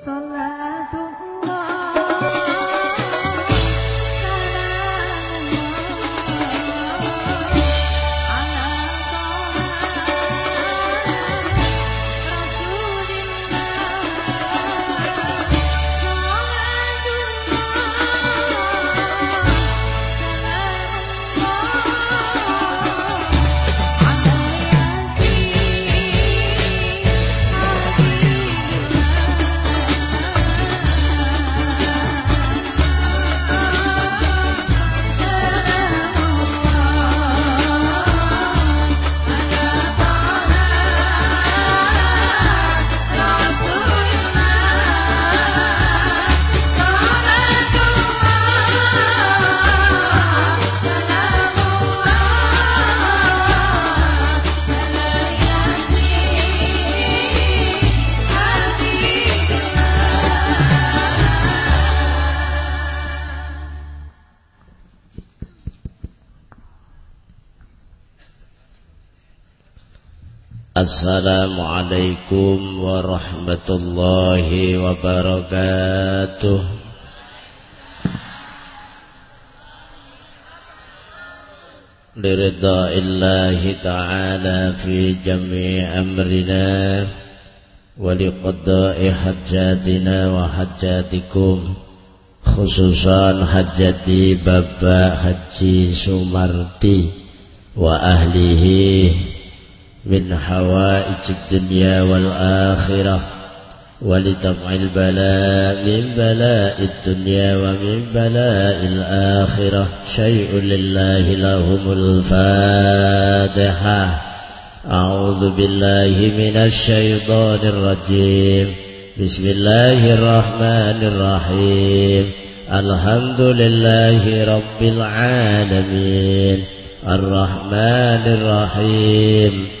السلام السلام عليكم ورحمة الله وبركاته لرضا الله تعالى في جميع أمرنا ولقضاء حجاتنا وحجاتكم خصوصا حجتي بابا حجي سمرتي وأهله وأهله من حوائج الدنيا والآخرة ولدفع البلاء من بلاء الدنيا ومن بلاء الآخرة. شيء لله لهم الفاتحة. أعوذ بالله من الشيطان الرجيم. بسم الله الرحمن الرحيم. الحمد لله رب العالمين. الرحمن الرحيم.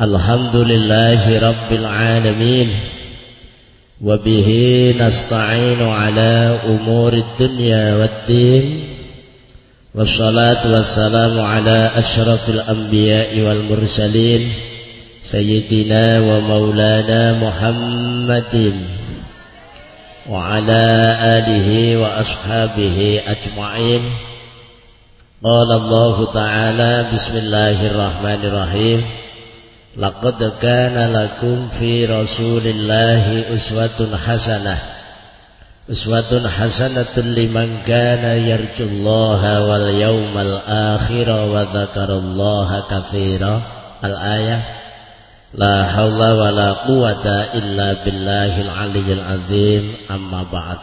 الحمد لله رب العالمين وبه نستعين على أمور الدنيا والدين والصلاة والسلام على أشرف الأنبياء والمرسلين سيدنا ومولانا محمد وعلى آله وأصحابه أجمعين. قال الله تعالى بسم الله الرحمن الرحيم. Laqad kana lakum fi Rasulillahi uswatun hasanah. Uswatun hasanatun liman kana yarjullaha wal yawmal akhir wa dzakarallaha katsira. Al-ayah La haula wa la quwata illa billahil aliyyil azim amma ba'd.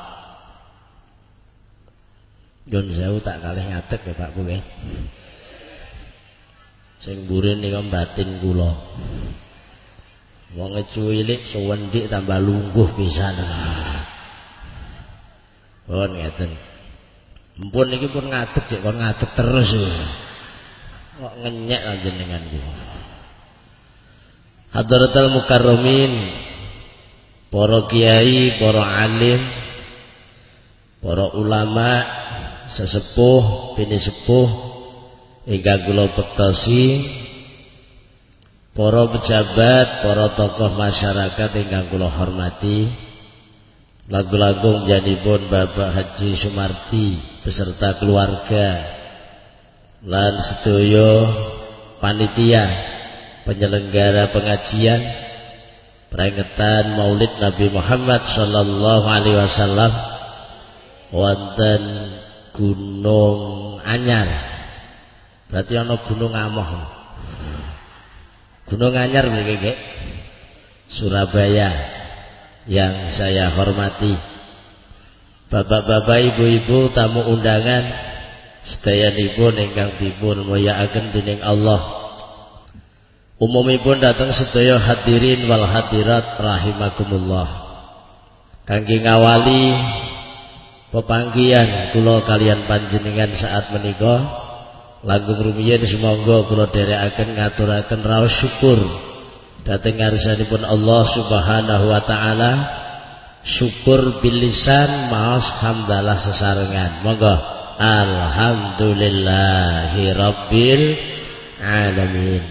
Sewu tak kalih nyatet ya Pak Bu sing mburi nika batin kula. Wong cuwilik suwendik tambah lungguh pisan. Pun ngeten. Mpun niki pun ngadeg cek kon ngadeg terus. Kok ngenyek jenengan kula Hadratul Mukarramin para kiai, para alim, para ulama, sesepuh, bini sepuh ingkang kula bektosi para pejabat, para tokoh masyarakat ingkang kula hormati lagu-lagu pun Bapak Haji Sumarti beserta keluarga lan sedaya panitia penyelenggara pengajian peringatan Maulid Nabi Muhammad sallallahu alaihi wasallam wonten Gunung Anyar Berarti ana Gunung Amoh. Gunung Anyar mriki Surabaya yang saya hormati. Bapak-bapak, ibu-ibu, tamu undangan sedayanipun ingkang dipun mulyakaken dening Allah. Umumipun datang sedaya hadirin wal hadirat rahimakumullah. kangge ngawali pepanggian kula kalian panjenengan saat menika langkung rumiyin semoga kula dherekaken ngaturaken raos syukur. Dhateng ngarsanipun Allah Subhanahu wa taala. Syukur bilisan maos hamdalah sesarengan. Monggo. Alhamdulillahi rabbil alamin.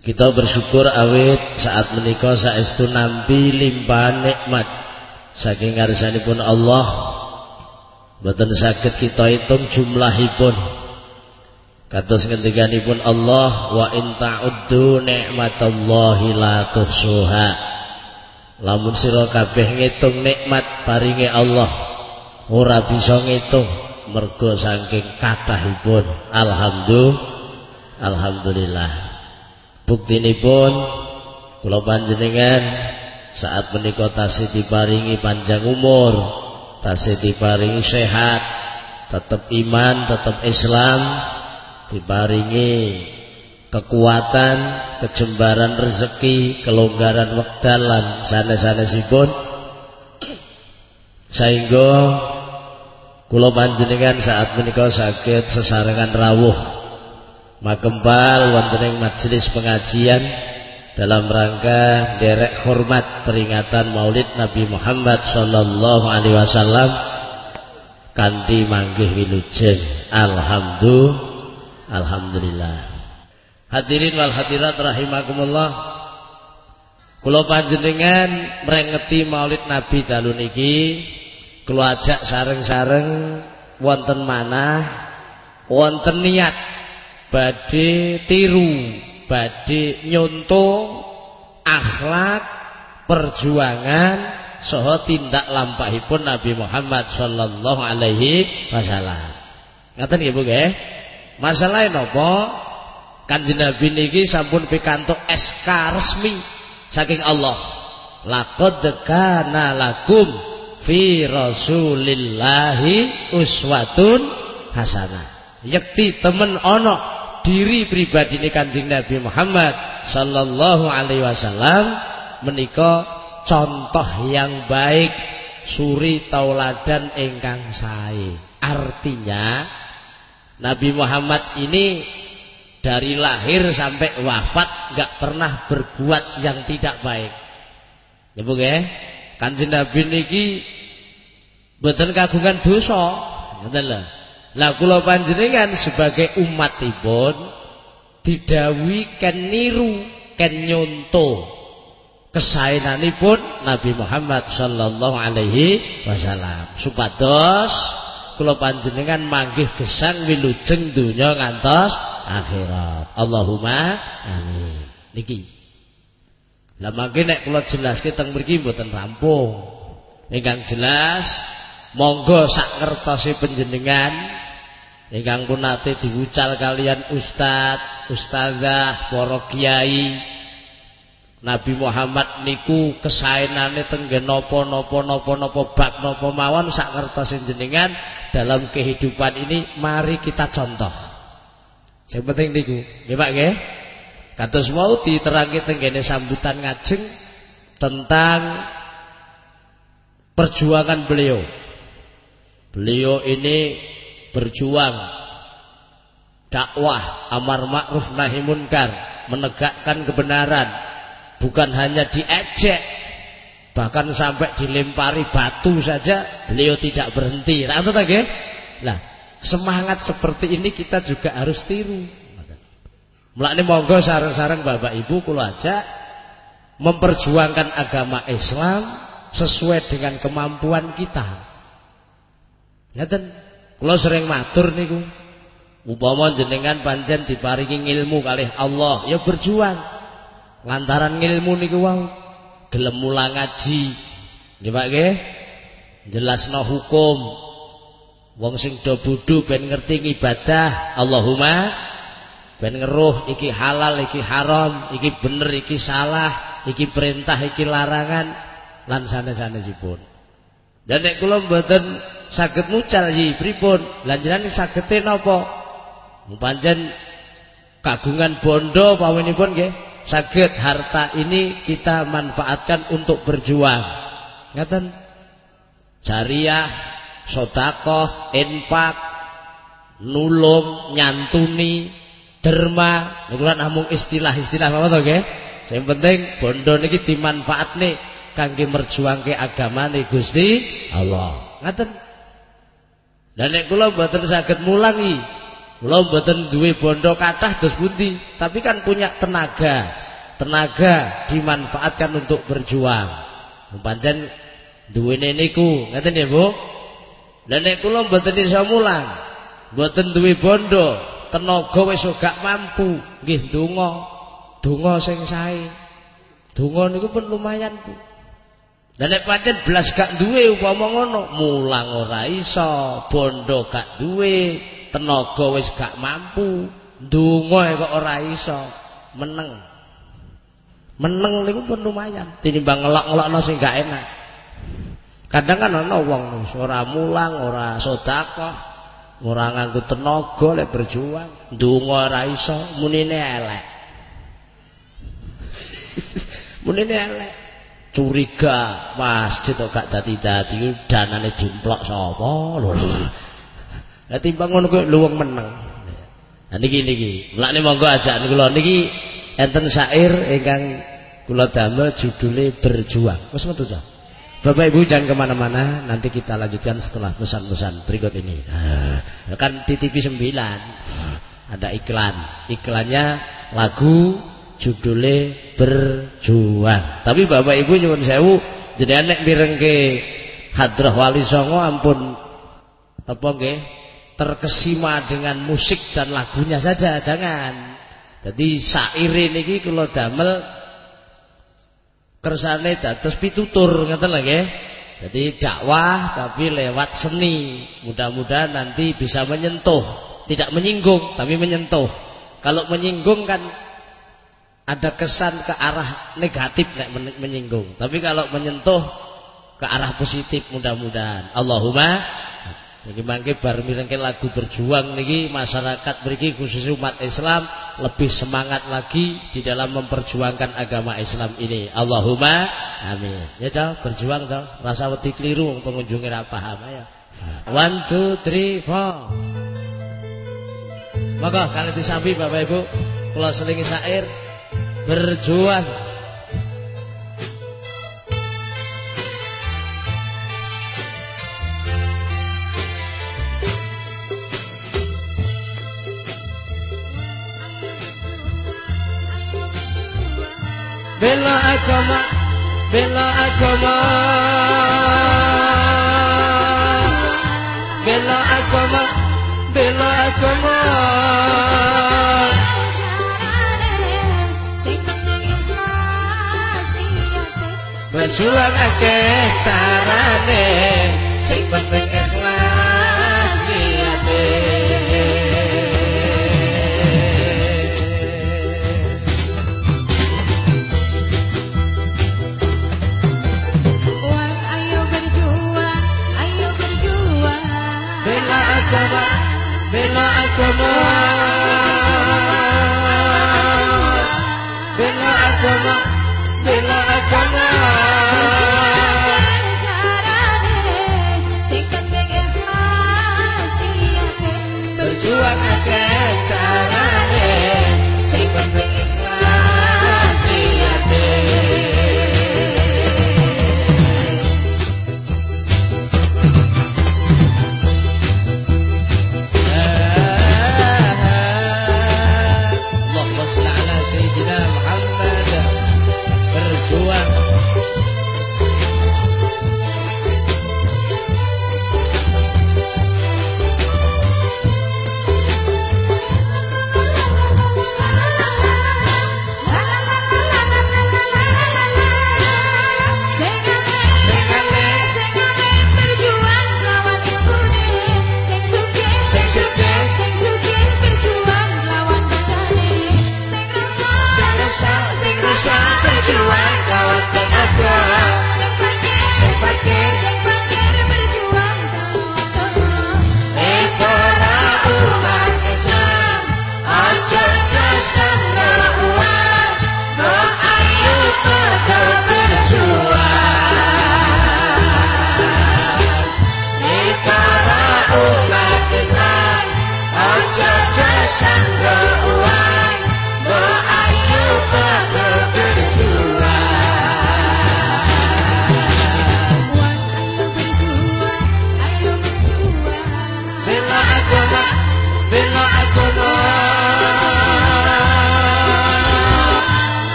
Kita bersyukur awet saat menikah saestu nampi limpahan nikmat. Saking pun Allah. Boten sakit kita hitung jumlahipun. Kados ngendikanipun Allah wa in ta'uddu ni'matallahi la tuhsuha. Lamun sira kabeh ngitung nikmat paringe Allah ora bisa ngitung mergo saking kathahipun. Alhamdulillah. Alhamdulillah pun kula panjenengan saat menika tasih diparingi panjang umur tasih diparingi sehat tetap iman tetap Islam diparingi kekuatan kejembaran rezeki kelonggaran wekdalan sanes-sanesipun. Sehingga kula panjenengan saat menika sakit sesarengan rawuh makembal wonten ing majelis pengajian dalam rangka derek hormat peringatan Maulid Nabi Muhammad sallallahu alaihi wasallam kanthi manggih wilujeng. Alhamdulillah alhamdulillah hadirin wal hadirat rahimakumullah kula panjenengan mrengeti Maulid Nabi dalu niki kula ajak sareng-sareng wonten manah wonten niat badhe tiru, badhe nyontoh akhlak perjuangan saha tindak lampahipun Nabi Muhammad sallallahu alaihi wasallam. Ngaten nggih Bu nggih? Masalahe napa? Kanjeng Nabi niki sampun pikantuk SK resmi saking Allah. Laqad kana lakum fi rasulillahi uswatun hasanah. Yakti temen ana diri pribadi ini kanjeng Nabi Muhammad sallallahu alaihi wasallam menika contoh yang baik suri tauladan ingkang sae artinya Nabi Muhammad ini dari lahir sampai wafat nggak pernah berbuat yang tidak baik. Ya bu ya. Kanjeng Nabi niki boten kagungan dosa. Ngoten lho. Lah kula panjenengan sebagai umatipun didawi ken niru ken nyonto kesaenanipun Nabi Muhammad sallallahu alaihi wasallam. Supados kula panjenengan manggih gesang wilujeng donya ngantos akhirat. Allahumma amin. Niki. Lah mangke nek kula jelaske teng mriki mboten rampung. Ingkang jelas monggo sak ngertosi panjenengan. Ingkang pun nate diwucal kalian ustad, ustazah, para kiai. Nabi Muhammad niku kesaenane tenggen napa-napa napa-napa bab napa mawon sak ngertos jenengan dalam kehidupan ini mari kita contoh. Yang penting niku, nggih Pak nggih. Kados mau diterangke tenggene sambutan ngajeng tentang perjuangan beliau. Beliau ini berjuang dakwah amar ma'ruf nahi munkar menegakkan kebenaran bukan hanya diejek bahkan sampai dilempari batu saja beliau tidak berhenti nah, lah semangat seperti ini kita juga harus tiru Mulane monggo sarang-sarang Bapak Ibu kula aja memperjuangkan agama Islam sesuai dengan kemampuan kita. Ngeten Kula sering matur niku. Upama jenengan pancen diparingi ilmu kalih Allah, ya berjuang. Lantaran ilmu niku wau gelem mulang ngaji. Nggih Pak nggih? Jelasno hukum. Wong sing do bodho ben ngerti ibadah, Allahumma ben ngeruh iki halal, iki haram, iki bener, iki salah, iki perintah, iki larangan lan sanes-sanesipun. Dan nek kula mboten saged mucal yi pripun lanjuran sagete napa kagungan bondo pawinipun nggih saged harta ini kita manfaatkan untuk berjuang Ngaten. Jariah, sedekah, infak, nulung, nyantuni, derma, niku namung istilah-istilah apa to nggih? Sing penting bondo niki dimanfaatne kangge merjuangke agamane Gusti Allah. Ngaten. Dan nek kula mboten saged mulangi, kula mboten duwe bondo kathah dos pundi, tapi kan punya tenaga. Tenaga dimanfaatkan untuk berjuang. Pancen duwene niku, ngaten ya, Bu? Dan nek kula mboten iso mulang, mboten duwe bondo, tenaga wis gak mampu, nggih donga. Donga sing sae. Donga niku pun lumayan, Bu. Lah nek pancen blas gak duwe upama ngono, mulang ora iso, bondo gak duwe, tenaga wis gak mampu, donga kok ora iso, meneng. Meneng niku pun lumayan tinimbang ngelok-ngelokno sing gak enak. Kadang kan ana wong ora mulang, ora sedekah, Ora nganggo tenaga lek berjuang, ndonga ora iso, munine elek. munine elek. Curiga masjid kok gak dadi-dadi danane dimplok sapa lho. Lah timbang ngono kuwi luwung meneng. Nah niki niki, mlakne monggo ajak kula niki enten syair ingkang kula damel judule berjuang. Wis metu ta? Bapak Ibu jangan ke mana-mana. Nanti kita lanjutkan setelah pesan-pesan berikut ini. Nah, Kan di TV 9 Ada iklan. Iklannya lagu judulnya Berjuang. Tapi Bapak Ibu nyuwun sewu Jadi anak ke Hadrah Wali Songo ampun Apa nggih Terkesima dengan musik dan lagunya saja Jangan Jadi syair ini kalau damel kersane dados pitutur ngeten lho nggih. Jadi dakwah tapi lewat seni. Mudah-mudahan nanti bisa menyentuh, tidak menyinggung tapi menyentuh. Kalau menyinggung kan ada kesan ke arah negatif nek menyinggung. Tapi kalau menyentuh ke arah positif mudah-mudahan. Allahumma Niki mangke bar mirengke lagu berjuang niki masyarakat mriki khusus umat Islam lebih semangat lagi di dalam memperjuangkan agama Islam ini. Allahumma amin. Ya cah berjuang cah. Rasa wedi keliru pengunjungi ra paham ya. One, two, three, four. Maka kalian disambi Bapak Ibu, kula selingi syair berjuang bela agama bela agama. Bela agama bela agama. Berjuang akeh carane sing penting agama bela agama bela agama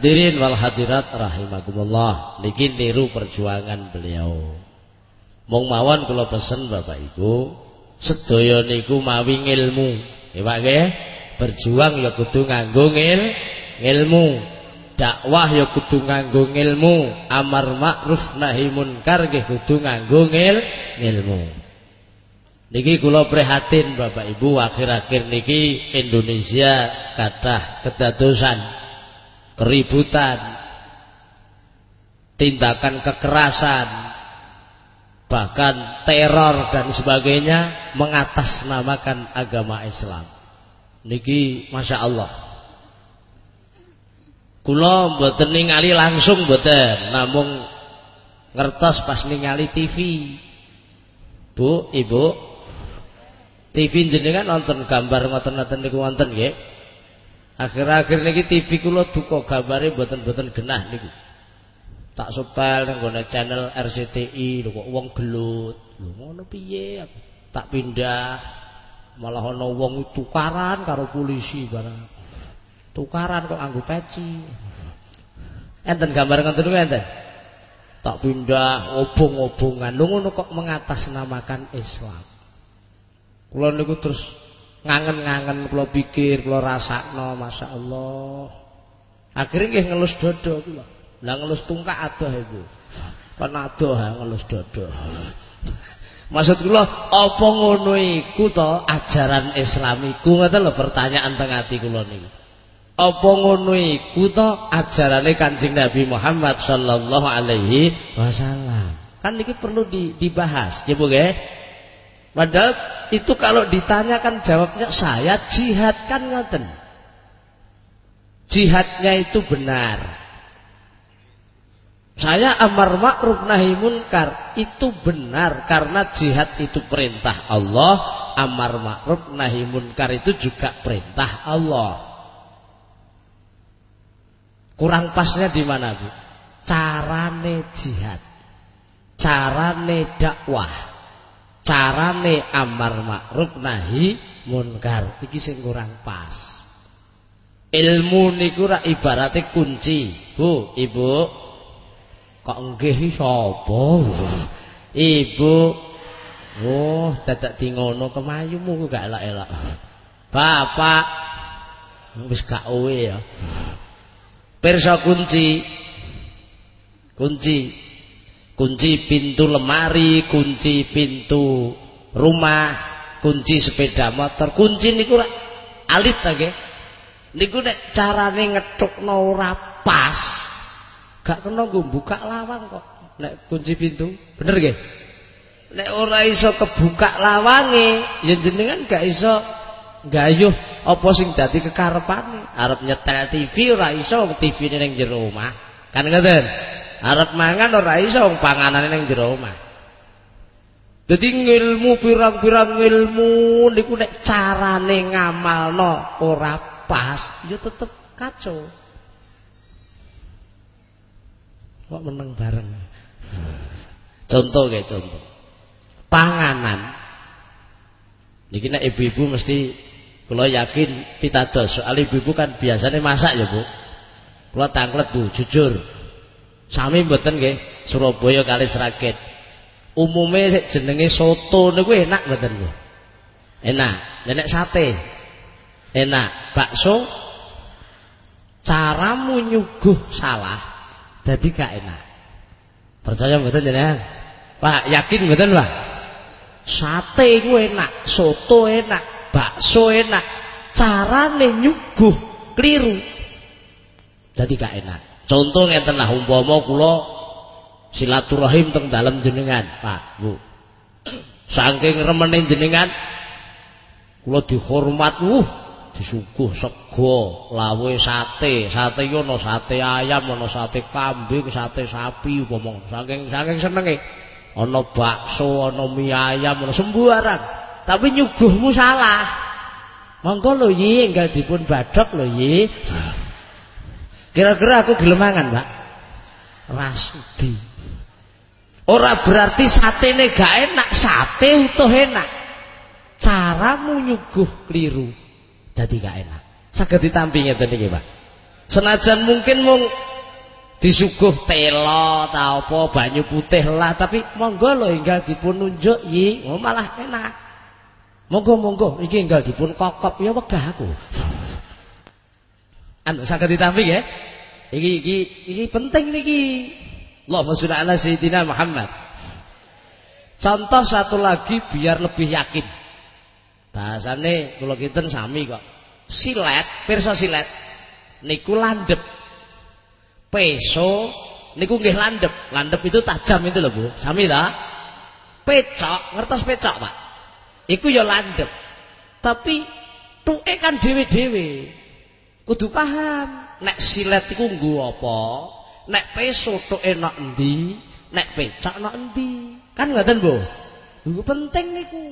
Hadirin wal hadirat rahimakumullah niki niru perjuangan beliau Mong mawon kula pesen Bapak Ibu, sedaya niku mawi ilmu. Ya Pak nggih? Berjuang ya kudu nganggo ilmu. Dakwah ya kudu nganggo ilmu. Amar ma'ruf nahi munkar nggih kudu nganggo ilmu. Niki kula prihatin Bapak Ibu akhir-akhir niki Indonesia kathah kedadosan keributan tindakan kekerasan bahkan teror dan sebagainya mengatasnamakan agama Islam. Niki masya Allah. Kulo mboten ningali langsung mboten, namun ngertos pas ningali TV. Bu, Ibu, TV jenengan nonton gambar ngoten-ngoten niku wonten nggih. Akhir-akhir niki TV kula duka gambare mboten-mboten genah niku. Tak setel nang channel RCTI lho kok wong gelut. Lho ngono piye? Tak pindah. Malah ana wong tukaran karo polisi barang. Tukaran kok anggo peci. Enten gambar ngoten niku enten? Tak pindah obong-obongan. Lho ngono kok mengatasnamakan Islam. Kula niku terus ngangen-ngangen kula pikir kula rasakno masyaallah akhirnya nggih ngelus dodo kula lah ngelus tungkak adoh iku. Kan adoh ngelus dodo. Maksud kula apa ngono iku to ajaran Islamiku ngoten lho pertanyaan teng ati kula niku. Apa ngono iku to ajarane Kanjeng Nabi Muhammad sallallahu alaihi wasallam. Kan ini perlu dibahas, ya Bu. Padahal itu kalau ditanyakan jawabnya saya jihad kan ngoten. Jihadnya itu benar. Saya amar ma'ruf nahi munkar itu benar karena jihad itu perintah Allah, amar ma'ruf nahi munkar itu juga perintah Allah. Kurang pasnya di mana, Bu? Carane jihad. Carane dakwah. Carane amar ma'ruf nahi munkar. Iki sing kurang pas. Ilmu niku ra ibarate kunci. Bu, Ibu, Kok nggih sapa? Ibu. Oh, dadak di ngono kemayumu gak elak-elak. Bapak wis gak uwe ya. Pirsa kunci. Kunci. Kunci pintu lemari, kunci pintu rumah, kunci sepeda motor, kunci niku alit ta nggih. Niku nek carane ngethukno ora pas, Gak kena gue buka lawang kok. Nek kunci pintu, bener gak? Nek ora iso kebuka lawange, ya jenengan gak iso gayuh apa sing dadi kekarepane. Arep nyetel TV ora iso TV-ne ning jero omah. Kan ngoten. Arep mangan ora iso panganane ning jero omah. Dadi ilmu pirang-pirang ilmu niku nek carane ngamalno ora pas, ya tetep kacau. kok meneng bareng? Contoh kayak contoh. Panganan. Niki nek ibu-ibu mesti kalau yakin pitados soal ibu-ibu kan biasanya masak ya bu. Kalau tanglet bu jujur sami mboten nggih Surabaya kali Sragen umumnya jenenge soto niku enak mboten bu enak nek sate enak bakso caramu nyuguh salah jadi gak enak. Percaya mboten jenengan? Pak, yakin mboten, Pak? Sate iku enak, soto enak, bakso enak. Carane nyuguh keliru. Jadi gak enak. Contoh ngeten lah umpama kula silaturahim teng dalam jenengan, Pak, Bu. Saking remene jenengan kula dihormat, uh, disuguh sego, lawe sate, sate yo sate ayam, ana sate kambing, sate sapi upama. Saking saking senenge. Ana bakso, ana mie ayam, ana sembarang. Tapi nyuguhmu salah. Monggo lho yi enggak dipun badhok lho yi. Kira-kira aku gelemangan, Mbak. Rasudi. Ora berarti satene gak enak, sate utuh enak. Caramu nyuguh keliru dadi gak enak. Saged ditampi iki, Pak. Senajan mungkin mung disuguh telo ta apa banyu putih lah tapi monggo lho enggal dipun nunjuk yi oh, malah enak. Monggo monggo iki enggal dipun kokop ya wegah aku. Anu saged ditampi ya. Iki iki iki penting niki. Allahumma sholli ala sayyidina Muhammad. Contoh satu lagi biar lebih yakin. Bahasane kula kinten sami kok. Silet, pirsa silet niku landep. Peso niku nggih landep. Landep itu tajam itu lho, Bu. Sami ta? Pecok, ngertos pecok, Pak? Iku ya landep. Tapi tuke kan dhewe-dhewe. Kudu paham, nek silet iku nggo apa? Nek peso tuke nok endi? Nek pecok nok endi? Kan ngoten, Bu. Niku penting niku.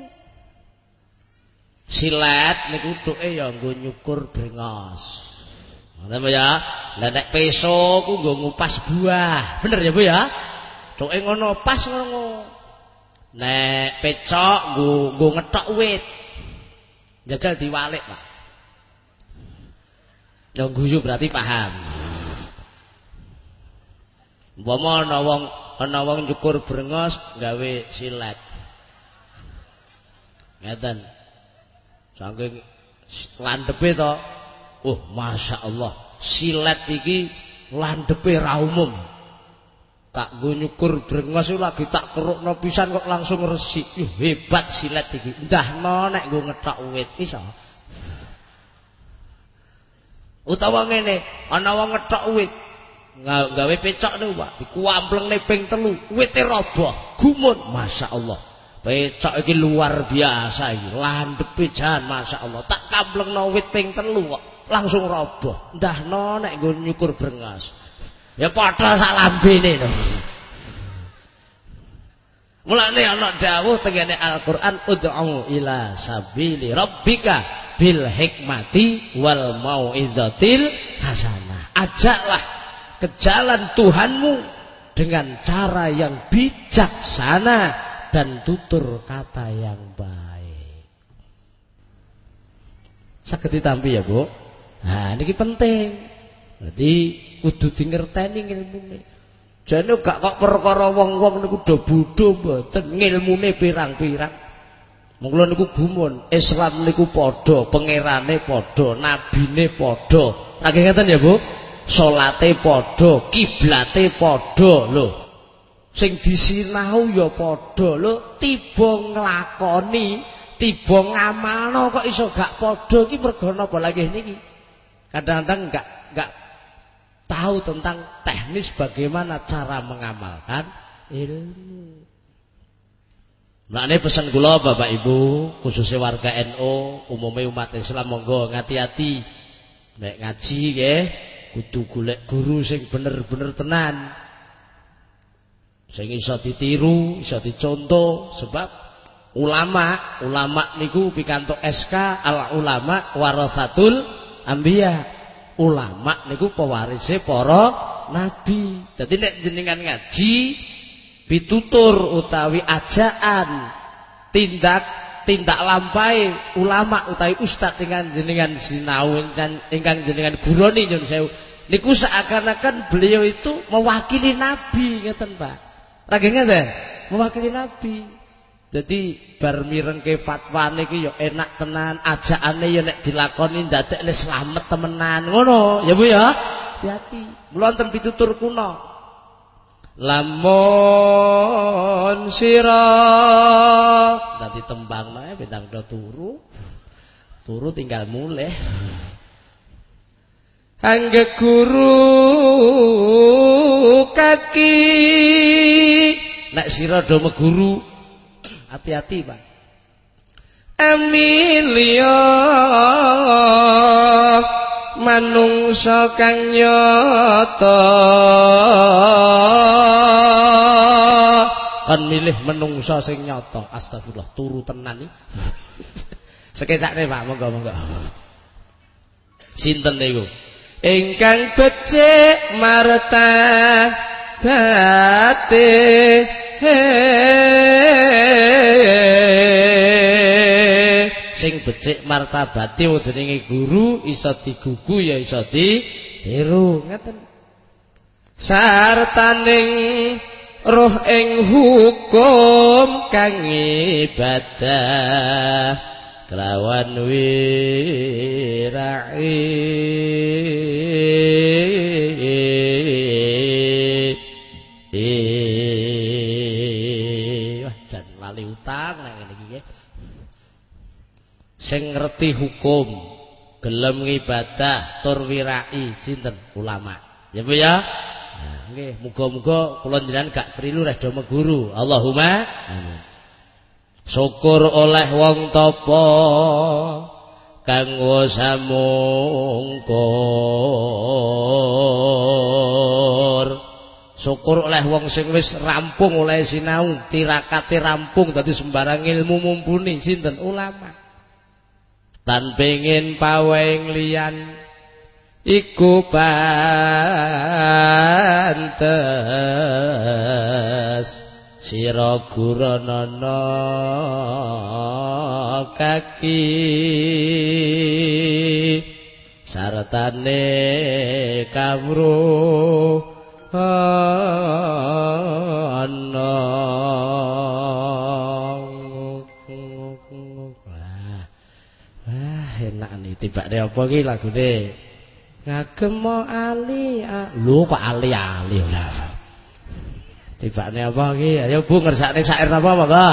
Silet niku tuke ya nggo nyukur brengos. Ngoten ya. Lah nek peso ku nggo ngupas buah. Bener ya, Bu ya? Tuke ngono pas ngono. Nek pecok nggo nggo ngethok wit. Jajal diwalik, Pak. Ya guyu berarti paham. Umpama ana wong ana wong nyukur brengos gawe silet. Ngeten. Saking landepe to. Oh, Masya Allah. Silet iki landepe ra umum. Tak nggo nyukur brengos lagi tak kerukno pisan kok langsung resik. Yuh, hebat silet iki. Ndahno nek nggo ngethok wit iso. Utawa ngene, ana wong ngethok wit. Gawe pecok niku, Pak. Dikuamplengne ping telu, wite roboh, gumun. Masya Allah. Pecok iki luar biasa iki. Landepe jan masyaallah. Tak kamplengno wit ping telu kok langsung roboh. Ndahno nek nggo nyukur brengas. Ya padha sak lambene to. Mulane ana dawuh tengene Al-Qur'an ud'u ila sabili rabbika bil hikmati wal mau'izatil hasanah. Ajaklah ke jalan Tuhanmu dengan cara yang bijaksana dan tutur kata yang baik. Saged ditampi ya, Bu. Nah, ini penting. Berarti kudu dingerteni ilmune. Jane gak kok perkara wong-wong niku do bodho mboten, ngilmune pirang-pirang. Mula niku gumun, Islam niku padha, pangerane padha, nabine padha. Lagi ngeten ya, Bu. Salate padha, kiblate padha lho sing disinau ya padha lho tiba nglakoni tiba ngamalno kok iso gak padha iki mergo napa lagi niki kadang-kadang enggak enggak tahu tentang teknis bagaimana cara mengamalkan ilmu Makanya pesan kula Bapak Ibu, khususnya warga NU, umumnya umat Islam monggo ngati-hati. Nek ngaji nggih, kudu golek guru sing bener-bener tenan sing iso ditiru, iso dicontoh sebab ulama, ulama niku pikantuk SK al ulama warasatul anbiya. Ulama niku pewarise para nabi. Dadi nek jenengan ngaji pitutur utawi ajaan tindak tindak lampai ulama utawi ustaz dengan jenengan sinau ingkang jenengan guroni nyun sewu niku seakan-akan beliau itu mewakili nabi ngeten Pak Lagi ngeten, mewakili Nabi. Jadi bar mirengke fatwane iki ya enak tenan, ajakane ya nek dilakoni ndadekne slamet temenan. Ngono, ya Bu ya. Hati-hati. Mula wonten pitutur kuna. Lamun sira dadi tembang mae bintang do turu. Turu tinggal mulih. Angge guru kaki nek sira do meguru hati-hati Pak. Emilia manungsa kang nyata. Kan milih menungsa sing nyata. Astagfirullah turu tenan iki. Sekecakne Pak. Monggo monggo. Sinten niku? Ingkang becik marta bate sing becik martabate deninge guru iso digugu ya iso ditiru. Ngeten. Sartaning roh ing hukum kang ibadah kelawan wirai sing ngerti hukum gelem ngibadah tur wirai sinten? Ulama. Ya Bu ya? Nah, nggih muga-muga kula jenengan gak perlu rada meguru. Allahumma amin. Syukur oleh wong tapa kang samungkur syukur oleh wong sing wis rampung oleh sinau tirakate rampung dadi sembarang ilmu mumpuni sinten? Ulama tan pengin paweng liyan iku pantes. Sira guranana kaki sartane kawruh deh apa ki lagune? Ngagem mo ali lu kok ali ali lah tiba nih apa ki ayo bu ngersakne syair apa monggo.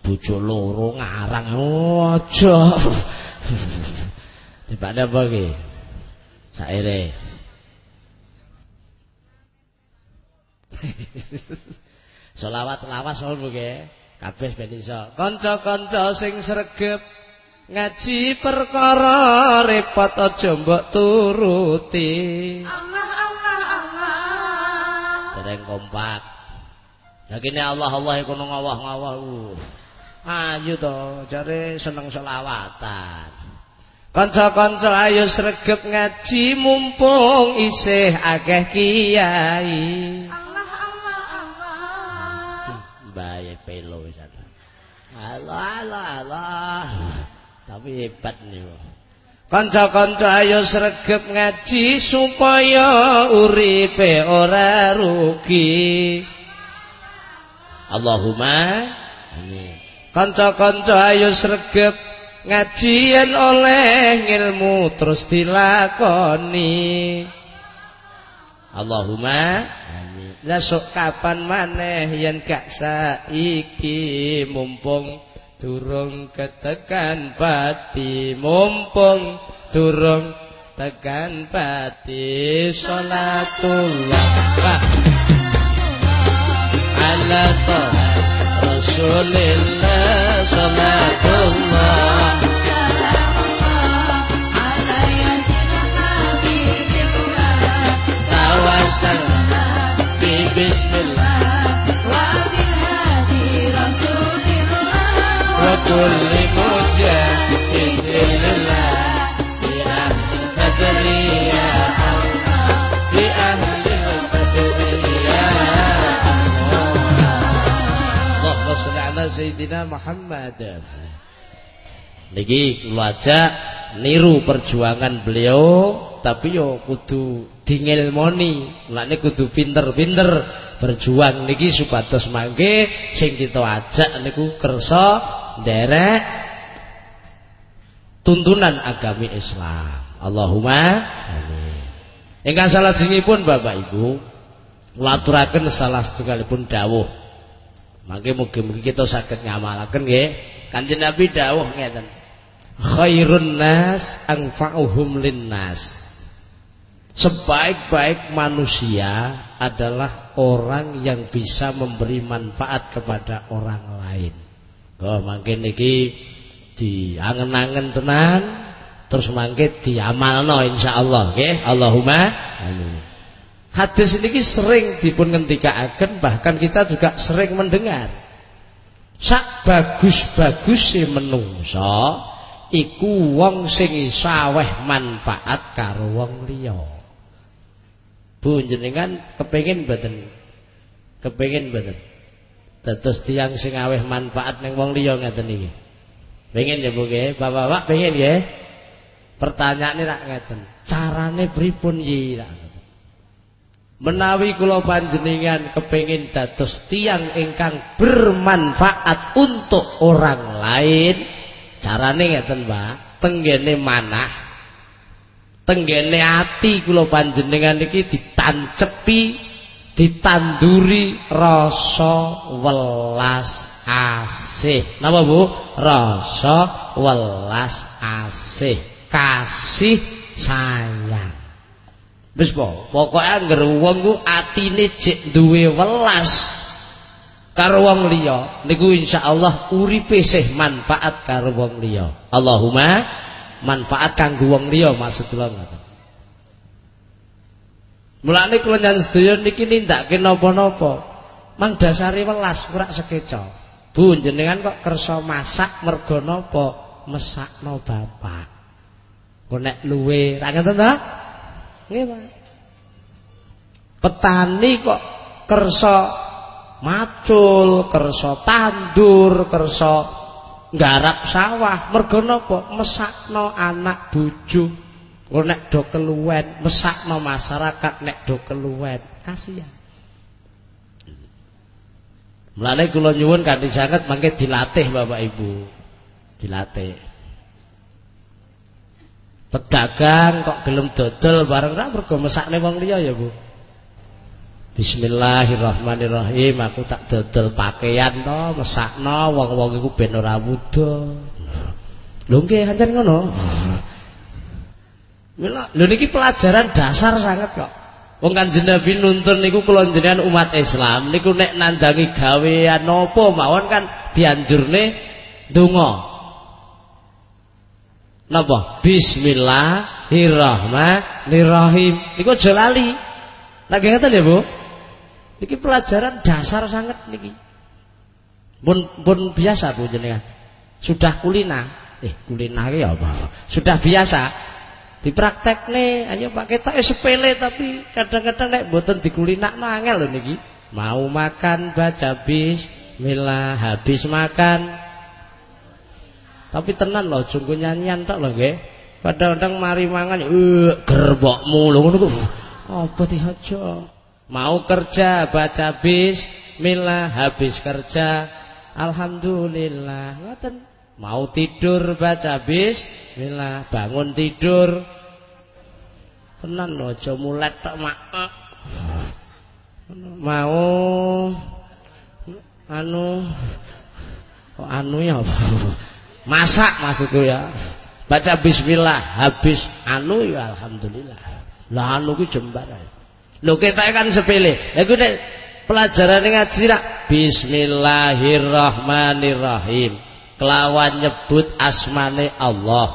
Bojo loro ngarang. Aja. Tiba nih apa ki syaire. Solawat lawas soal buke, kabeh ben iso. Kanca-kanca sing sregep ngaji perkara repot aja mbok turuti. Allah Allah Allah. Dereng kompak. Lah kene Allah Allah iku nang ngawah-ngawah. Ayo to, jare seneng selawatan. Kanca-kanca ayo sregep ngaji mumpung isih akeh kiai. Allah Allah Allah. Bae pelo wisan. Allah Allah Allah. Tapi hebat niku. Kanca-kanca ayo sregep ngaji supaya uripe ora rugi. Allahumma amin. Kanca-kanca ayo sregep ngajian oleh ilmu terus dilakoni. Allahumma amin. Lah kapan maneh yen gak saiki mumpung durung ketekan pati mumpung durung tekan pati salatullah ala toha rasulillah salatullah tawasal bi bismillah Niki kula ajak niru perjuangan beliau tapi yo kudu dingilmoni. Lane kudu pinter-pinter berjuang. Niki supados mangke sing kita ajak niku kersa nderek tuntunan agami Islam. Allahumma amin. Ingkang salah pun Bapak Ibu. Ngaturaken salah setunggalipun dawuh. Mangke mugi-mugi kita saged ngamalaken nggih. Kanjeng Nabi dawuh ngeten. Khairun nas anfa'uhum linnas. Sebaik-baik manusia adalah orang yang bisa memberi manfaat kepada orang lain Kok mangke niki diangen-angen tenan terus mangke diamalno insyaallah nggih Allahumma amin Hadis ini sering dipun ngendikaaken bahkan kita juga sering mendengar. Sak bagus-bagus si menungso iku wong sing iso manfaat karo wong liya. Bu jenengan kepengin mboten? Kepengin mboten? Dados tiyang sing aweh manfaat ning wong liya ngeten iki. Pengen ya Bu nggih, Bapak-bapak pengen nggih? Pertanyaane rak ngeten. Carane pripun yi Menawi kula panjenengan kepengin dados tiang ingkang bermanfaat untuk orang lain, carane ngeten, Pak. Tenggene manah, tenggene ati kula panjenengan iki ditancepi, ditanduri rasa welas asih. Napa, Bu? Rasa welas asih, kasih sayang. Wis po, pokoke anggere wong ku atine jek duwe welas karo wong liya, niku insyaallah uripe sih manfaat karo wong liya. Allahumma manfaat kanggo wong liya maksud kula. Mulane kula nyan sedaya niki nindakake napa-napa. Mang dasare welas ora sekeca. Bu jenengan kok kersa masak mergo napa? Mesakno bapak. Kok nek luwe, ra ngoten ta? Nggih, Pak. Petani kok kersa macul, kersa tandur, kersa nggarap sawah, mergo napa? Mesakno anak bojo. Kok nek do keluwen, mesakno masyarakat nek do keluwen. Kasihan. Mulane kula nyuwun kanthi sanget mangke dilatih Bapak Ibu. Dilatih. Pedagang kok gelem dodol bareng ra mergo mesakne wong liya ya, Bu. Bismillahirrahmanirrahim. Aku tak dodol pakaian to, mesakno wong-wong iku ben ora wuda. Lho nggih ngono. Mila lho niki pelajaran dasar sangat kok. Wong Kanjeng Nabi nuntun niku kula jenengan umat Islam niku nek nandangi gawean napa mawon kan dianjurne donga. Napa? Bismillahirrahmanirrahim. Niku aja lali. Lagi ngeten ya, Bu? Niki pelajaran dasar sangat niki. Pun pun biasa Bu jenengan. Sudah kulina. Eh, kulina ya apa? Sudah biasa. Dipraktek nih, ayo pakai tak sepele tapi kadang-kadang nek mboten dikulinakno angel lho niki. Mau makan baca bismillah, habis makan tapi tenan loh, jungku nyanyian tak loh nggih. Kadang-kadang mari mangan eh gerbokmu lho ngono kok. Apa dihaja? Mau kerja baca bismillah, habis kerja alhamdulillah. Ngoten. Mau tidur baca bismillah, bangun tidur. Tenan loh, aja mulet mak. Mau anu anu ya apa? Masak maksudku ya. Baca bismillah habis anu ya alhamdulillah. Lah anu ku jembar. Lho kita kan sepele. Lah nek pelajaran ngaji rak bismillahirrahmanirrahim. Kelawan nyebut asmane Allah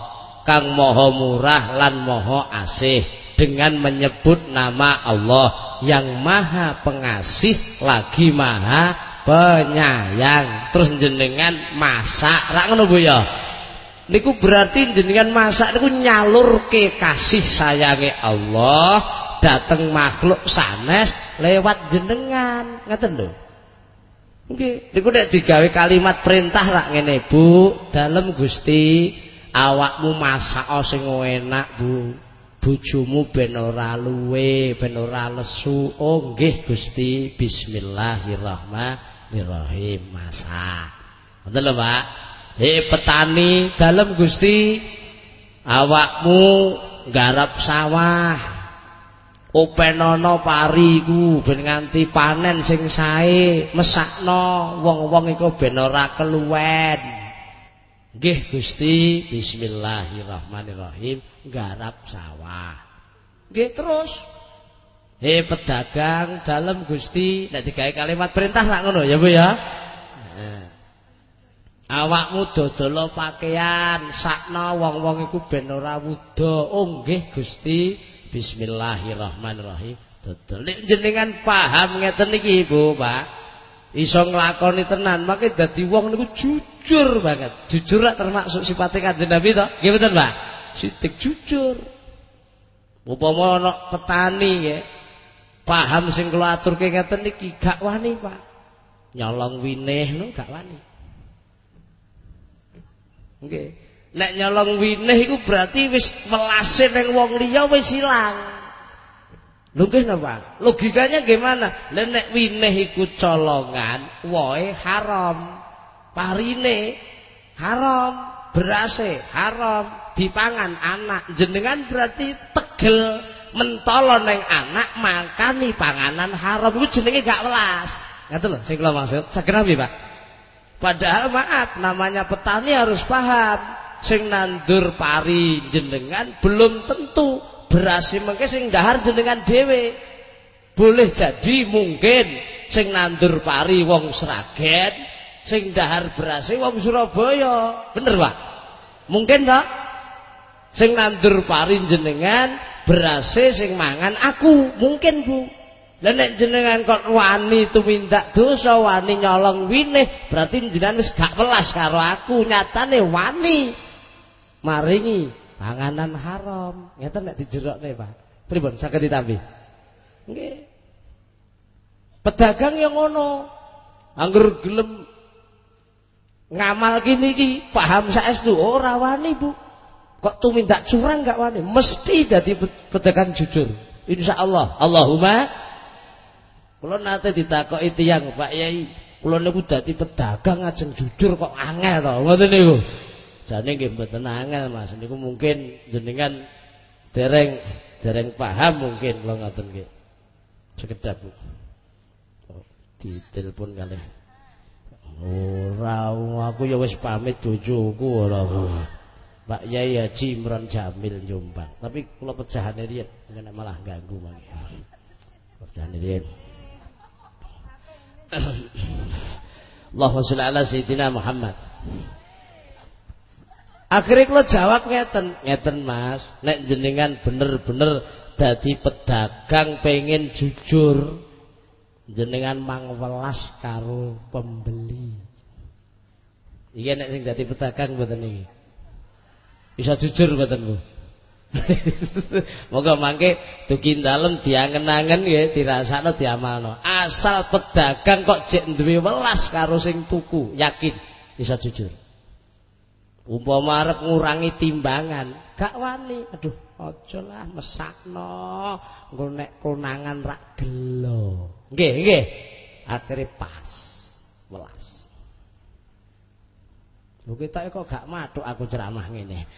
kang moho murah lan moho asih dengan menyebut nama Allah yang maha pengasih lagi maha penyayang. Terus jenengan masak rak ngono Bu ya? Niku berarti jenengan masak niku nyalurke kasih sayange Allah dateng makhluk sanes lewat jenengan. Ngaten lho nggih niku nek digawe kalimat perintah rak ngene Bu dalem Gusti awakmu masak sing enak Bu bojomu ben ora luwe ben ora lesu oh nggih Gusti Bismillahirrahmanirrahim masak. Ngoten lho, Pak. He petani dalem Gusti awakmu garap sawah. Openono pariku ben nganti panen sing sae, mesakno wong-wong iku ben ora keluwen. Nggih Gusti, bismillahirrahmanirrahim garap sawah. Nggih terus Hei pedagang dalam Gusti nek digawe kalimat perintah lah ngono ya Bu ya. Awakmu dodolo pakaian sakna wong-wong iku ben ora wuda. Oh nggih Gusti. Bismillahirrahmanirrahim. Dodol jenengan paham ngeten iki Ibu, Pak. Iso nglakoni tenan, maka dadi wong niku jujur banget. Jujur lah termasuk sifatnya Kanjeng Nabi to. Nggih betul, Pak? Sitik jujur. Upama ana petani nggih. Paham sing kula aturke ngeten iki gak wani, Pak. Nyolong winih no gak wani. Nggih. Nek nyolong winih iku berarti wis welase ning wong liya wis ilang. Lho nggih napa? Logikanya gimana? Lah nek winih iku colongan, woe haram. Parine haram, berase haram, dipangan anak. Jenengan berarti tegel mentolo neng anak makani panganan haram iku jenenge gak welas. Ngaten lho sing kula maksud. Saged Pak? Padahal maaf, namanya petani harus paham. Sing nandur pari jenengan belum tentu berasi mengke sing dahar jenengan dewe. Boleh jadi mungkin sing nandur pari wong Sragen, sing dahar berasi wong Surabaya. Bener, Pak? Mungkin tak? Sing nandur pari jenengan berasi sing mangan aku, mungkin, Bu. Lah nek jenengan kok wani tumindak dosa, wani nyolong winih, berarti jenengan wis gak welas karo aku, nyatane wani maringi panganan haram. Ngeten nek dijerokne, Pak. Pripun saged ditambi? Nggih. Pedagang yang ngono. Angger gelem ngamal kini iki paham saestu ora wani, Bu. Kok tumindak curang gak wani? Mesti dadi pedagang jujur. Insyaallah. Allahumma Kula nate ditakoki tiyang, Pak Yai, kula niku dadi pedagang ajeng jujur kok angel to. Ngoten niku. Jane nggih mboten angel, Mas. Niku mungkin jenengan dereng dereng paham mungkin kula ngoten nggih. Sekedap, Bu. Oh, ditelepon kalih. Ora, aku ya wis pamit bojoku ora, Bu. Pak Yai Haji Imran Jamil Jombang. Tapi kula pecahane riyen, malah ganggu mangke. Pecahane riyen. Allahumma sholli ala sayyidina Muhammad. Akhirnya kalau jawab ngeten, ngeten Mas, nek jenengan bener-bener dadi pedagang pengen jujur, jenengan mangwelas karo pembeli. Iya nek sing dadi pedagang mboten iki. Bisa jujur mboten Bu? Moga mangke duki dalem diangen-angen ya dirasakno diamalno. Asal pedagang kok jek duwe welas karo sing tuku, yakin bisa jujur. Umpama arep ngurangi timbangan, gak wani. Aduh, aja lah mesakno. Engko nek konangan rak gelo. Nggih, nggih. Akhire pas. Welas. Lho kita kok gak matuk aku ceramah ngene.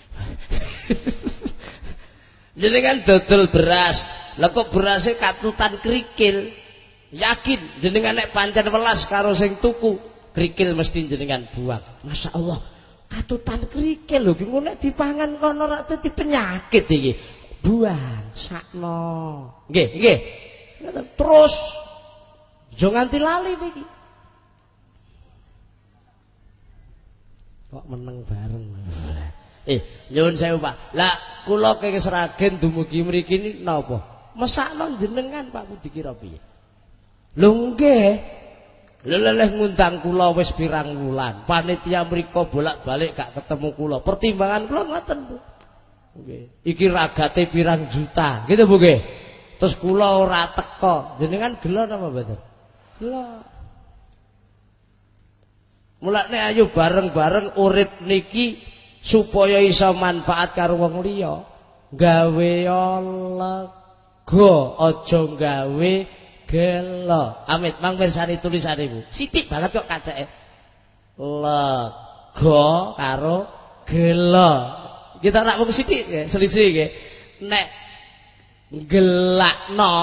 jenengan dodol beras lah kok berasnya katutan kerikil yakin jenengan nek pancen welas karo sing tuku kerikil mesti jenengan buang Masya Allah katutan kerikil lho nek dipangan kono rak dadi penyakit iki buang sakno nggih nggih terus aja nganti lali kok meneng bareng Eh, nyuwun sewu Pak. Lah kula kenging Sragen dumugi mriki napa? Mesakno jenengan Pak dikira piye? Lho nggih. Lho leleh ngundang kula wis pirang wulan. Panitia mriko bolak-balik gak ketemu kula. Pertimbangan kula ngoten, Bu. Nggih. Iki ragate pirang juta, gitu Bu nggih. Terus kula ora teko. Jenengan gelo napa mboten? Gelo. Mulane ayo bareng-bareng urip niki supaya iso manfaat karo wong liya gawe lega aja gawe gelo. Amit mang pirsani tulisane Bu. Sithik banget kok kacake. Lega karo gelo. Kita nak wong sithik ya selisih nggih. Nek gelakno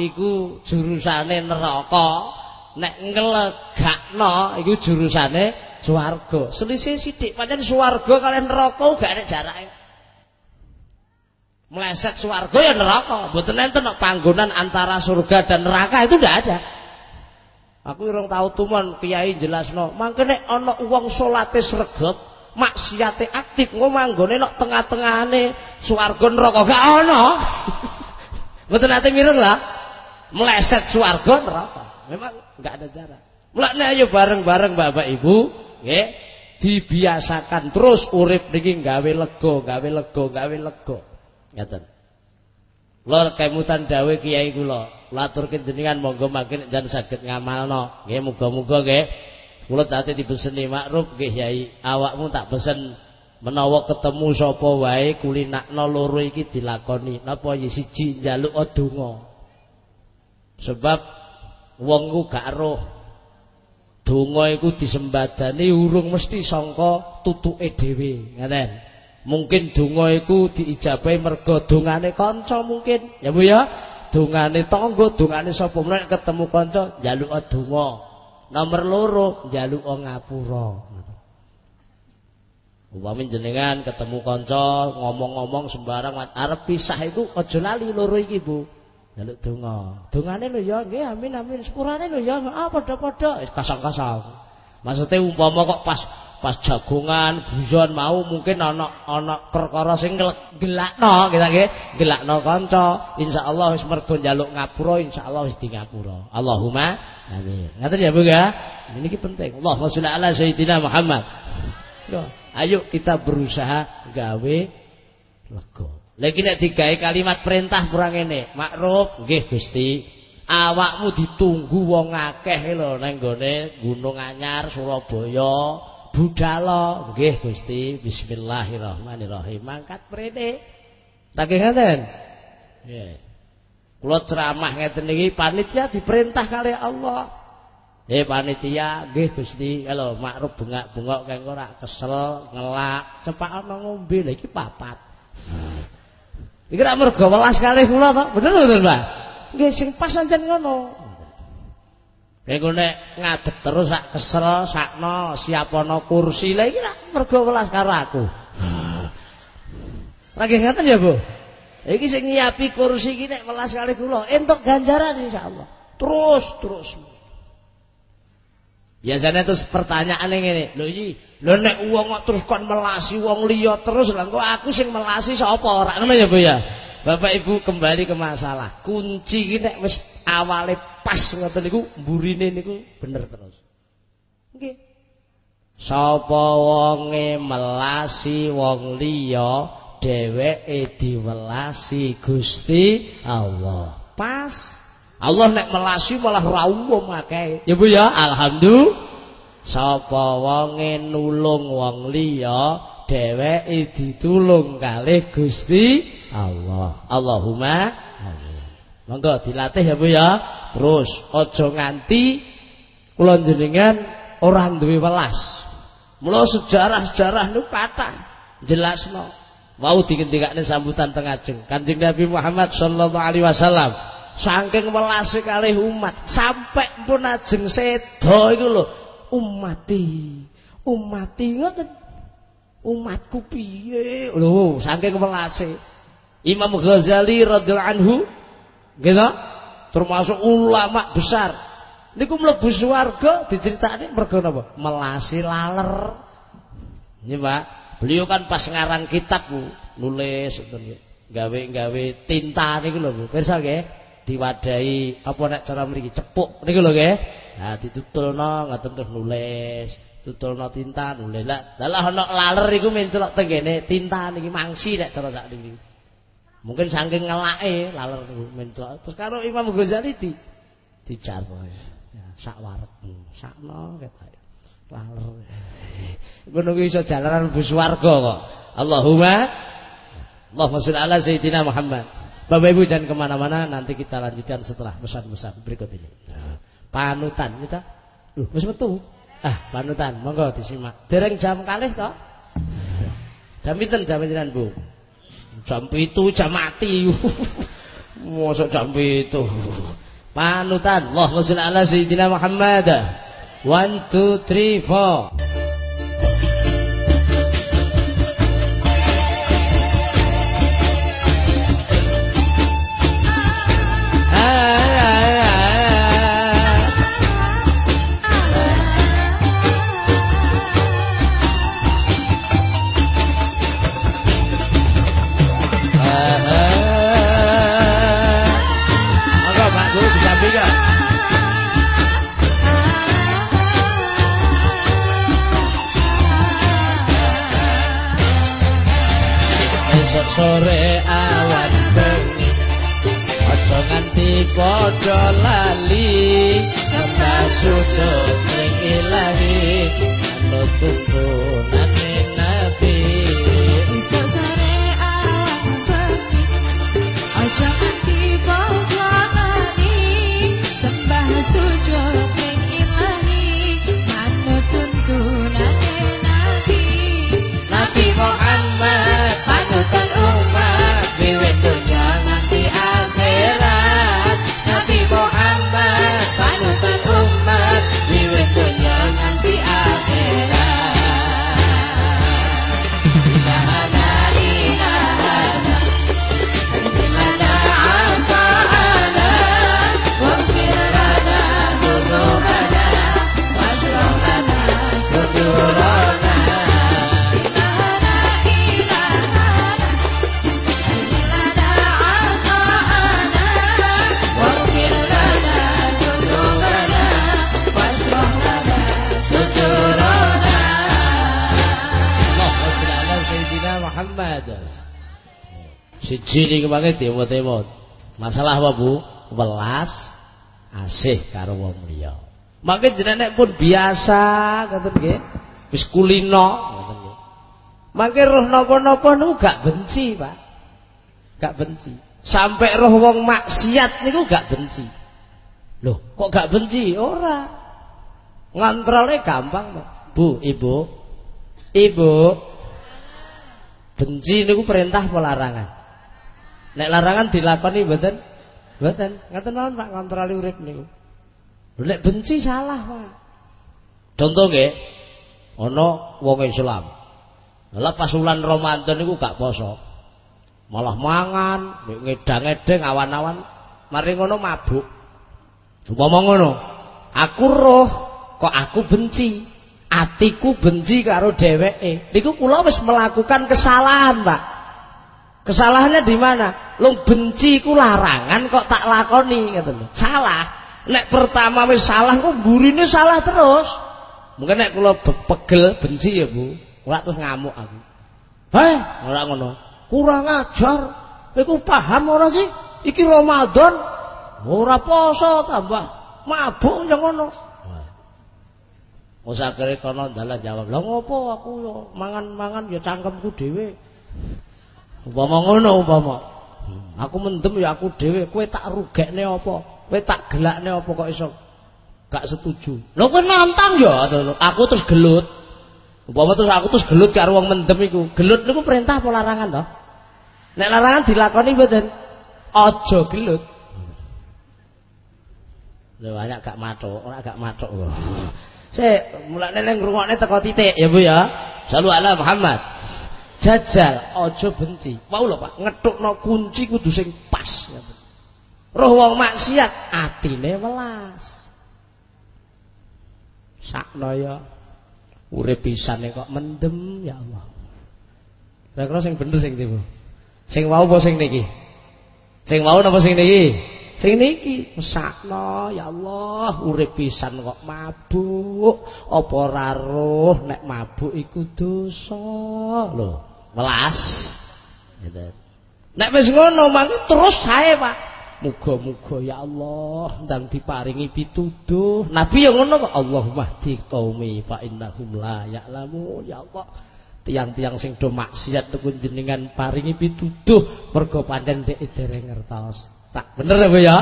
iku jurusane neraka. Nek nglegakno iku jurusane swarga. Selisih sithik, pancen swarga kalian neraka gak ada jarake. Meleset swarga ya neraka, mboten enten panggonan antara surga dan neraka itu ndak ada. Aku urung tau tuman kiai jelasno. Mangke nek ana wong salate sregep, maksiate aktif engko manggone nek tengah-tengahane swarga neraka gak ana. Mboten nate mireng lah. Meleset swarga neraka. Memang enggak ada jarak. Mulane ayo bareng-bareng Bapak Ibu, nggih, dibiasakan terus urip niki gawe lega, gawe lega, gawe lega. Ngaten. Lor kemutan dawe kiai kula. Laturke jenengan monggo makin jan saged ngamalno. Nggih muga-muga nggih. Kula tadi dibeseni makruf nggih Yai. Awakmu tak pesen menawa ketemu sapa wae kulinakno loro iki dilakoni. Napa ya siji njaluk donga. Sebab wong ku gak roh. Donga iku disembadani urung mesti sangka tutuke dhewe. Ngaten. Mungkin donga iku diijabahi mergo dongane kanca mungkin. Ya Bu ya. Dongane tangga, dongane sapa menek ketemu kanca njaluk donga. Nomor loro njaluk ngapura. Umpami jenengan ketemu kanca ngomong-ngomong sembarang arep pisah iku aja lali loro iki Bu. Njaluk donga. Dongane lho ya nggih amin amin. Sepurane lho ya ah padha-padha wis kasang-kasang. Maksudnya umpama kok pas pas jagongan guyon mau mungkin ana ana perkara sing gelakno kita nggih gelakno kanca. Insyaallah wis mergo njaluk ngapura insyaallah wis di ngapura. Allahumma amin. Ngaten ya Bu ya? Ini penting. Allahumma sholli ala sayyidina Muhammad. Ayo kita berusaha gawe lega. Lagi nek digawe kalimat perintah kurang ini makruf nggih Gusti awakmu ditunggu wong akeh lho nang gone Gunung Anyar Surabaya budala nggih Gusti. Bismillahirrahmanirrahim. Mangkat mrene. Nggih ngaten? Nggih. Kula ceramah ngeten iki panitia diperintah kali Allah. Eh panitia. Nggih Gusti. Kalau makruf bengak-bengok kang ora kesel ngelak cepak ana ngombe lha iki papat. Iki ra mergo welas kalih kula to. Bener bener Pak nggih sing pas ngono Engko nek ngadeg terus sak kesel, sakno, siapono kursi. Lah iki lak mergo welas karo aku. Lagi ngaten ya, Bu? Iki sing nyiapi kursi iki nek welas kali kula, entuk ganjaran insyaallah. Terus, terus. Biasanya terus pertanyaan ngene, lho iki, lho nek wong kok terus kon melasi wong liya terus lha kok aku sing melasi sapa ora ngono ya, Bu ya? Bapak Ibu kembali ke masalah. Kunci nek wis awale pas ngoten niku mburine niku bener terus. Nggih. Sapa wonge melasi wong liya dheweke diwelasi Gusti Allah. Pas. Allah nek melasi malah ra umum akeh. Ya Bu ya, alhamdulillah. Sapa wonge nulung wong liya dheweke ditulung kalih Gusti Allah. Allahumma amin. Monggo dilatih ya Bu ya. Terus aja nganti kula jenengan ora duwe welas. Mula sejarah-sejarah nu patah jelasno. Mau digendikane sambutan teng ajeng Kanjeng Nabi Muhammad sallallahu alaihi wasallam saking welase kalih umat sampai pun ajeng sedo iku lho umati umati ngoten umatku piye lho saking welase Imam Ghazali radhiyallahu anhu gitu termasuk ulama besar. Niku mlebu swarga diceritani mergo napa? Melasi laler. Ini Pak. Beliau kan pas ngarang kitab Bu nulis gawe-gawe tinta niku lho Bu. Pirsa nggih? Diwadahi apa nek cara mriki? Cepuk niku lho nggih? Nah ditutulno ngoten terus nulis. Tutulno tinta nulis. Lah lah ana laler iku mencelok tenggene tinta niki mangsi nek cara sak niki mungkin saking ngelake laler mencelok terus karo Imam Ghazali di dicar ya sak wareg sakno ketok laler. Ngono kuwi iso jalanan bus warga kok. Allahumma Allahumma sholli ala sayyidina Muhammad. Bapak Ibu jangan ke mana-mana nanti kita lanjutkan setelah pesan-pesan berikut ini. Panutan kita Loh, wis metu. Ah, panutan, monggo disimak. Dereng jam kalih to? Jam pinten jam Bu? Jam itu jam mati. Mosok jam itu. Panutan, Allahumma sholli Muhammad. 1 2 3 4 Kata sudah ilahi Anu tutup Siji niki mangke demot-demot. Masalah apa, Bu? Welas asih karo wong liya. Mangke jenengan pun biasa ngoten nggih. Wis kulino ngoten roh napa-napa niku gak benci, Pak. Gak benci. Sampai roh wong maksiat niku gak benci. Loh, kok gak benci? Ora. Ngontrolnya gampang, Pak. Bu, Ibu. Ibu. Benci niku perintah apa larangan? Nek larangan dilakoni mboten? Mboten. Ngaten mawon Pak ngontroli urip niku. Nek benci salah, Pak. Contoh nggih, ana wong Islam. Lah pas wulan Ramadan niku gak poso. Malah mangan, nek ngedang-edeng awan-awan, mari ngono mabuk. Umpama ngono, aku roh kok aku benci. Atiku benci karo dheweke. Niku kula wis melakukan kesalahan, Pak. Kesalahannya di mana? Lo benci ku larangan kok tak lakoni lho. Salah. Nek pertama wis salah kok burine salah terus. Mungkin nek kula pegel benci ya, Bu. Ora terus ngamuk aku. Heh, ora ngono. Kurang ajar. Iku paham ora sih? Iki Ramadan. Ora poso tambah mabuk yang ngono. Wes akhire kono dalan jawab. Lah ngopo aku yo mangan-mangan ya cangkemku dhewe. Umpama ngono umpama. Aku mendem ya aku dhewe, kowe tak rugekne apa? Kowe tak gelakne apa kok iso gak setuju. Lho kowe nantang ya, aku terus gelut. Umpama terus aku terus gelut karo wong mendem iku. Gelut niku perintah apa larangan to? Nek larangan dilakoni mboten? Aja gelut. Lho banyak gak matuk, ora gak matuk kok. Sik, mulane ning ngrungokne teko titik ya Bu ya. Salu ala Muhammad. Jajal aja benci. Mau lho Pak, ngetukno kunci kudu sing pas. Roh wong maksiat atine welas. Sakno ya urip pisane kok mendem ya Allah. Kira-kira sing bener sing ndi? Sing mau apa sing niki? Sing mau napa sing niki? Sing niki mesakno ya Allah urip pisan kok mabuk apa nek mabuk iku dosa lho welas gitu. Nek wis ngono mangke terus sae Pak Muga-muga ya Allah ndang diparingi pituduh. Nabi yang ngono kok Allahumma di qaumi fa innahum la ya Allah. Tiang-tiang sing do maksiat niku jenengan paringi pituduh mergo pancen dhek dereng ngertos. Tak bener ya Bu ya?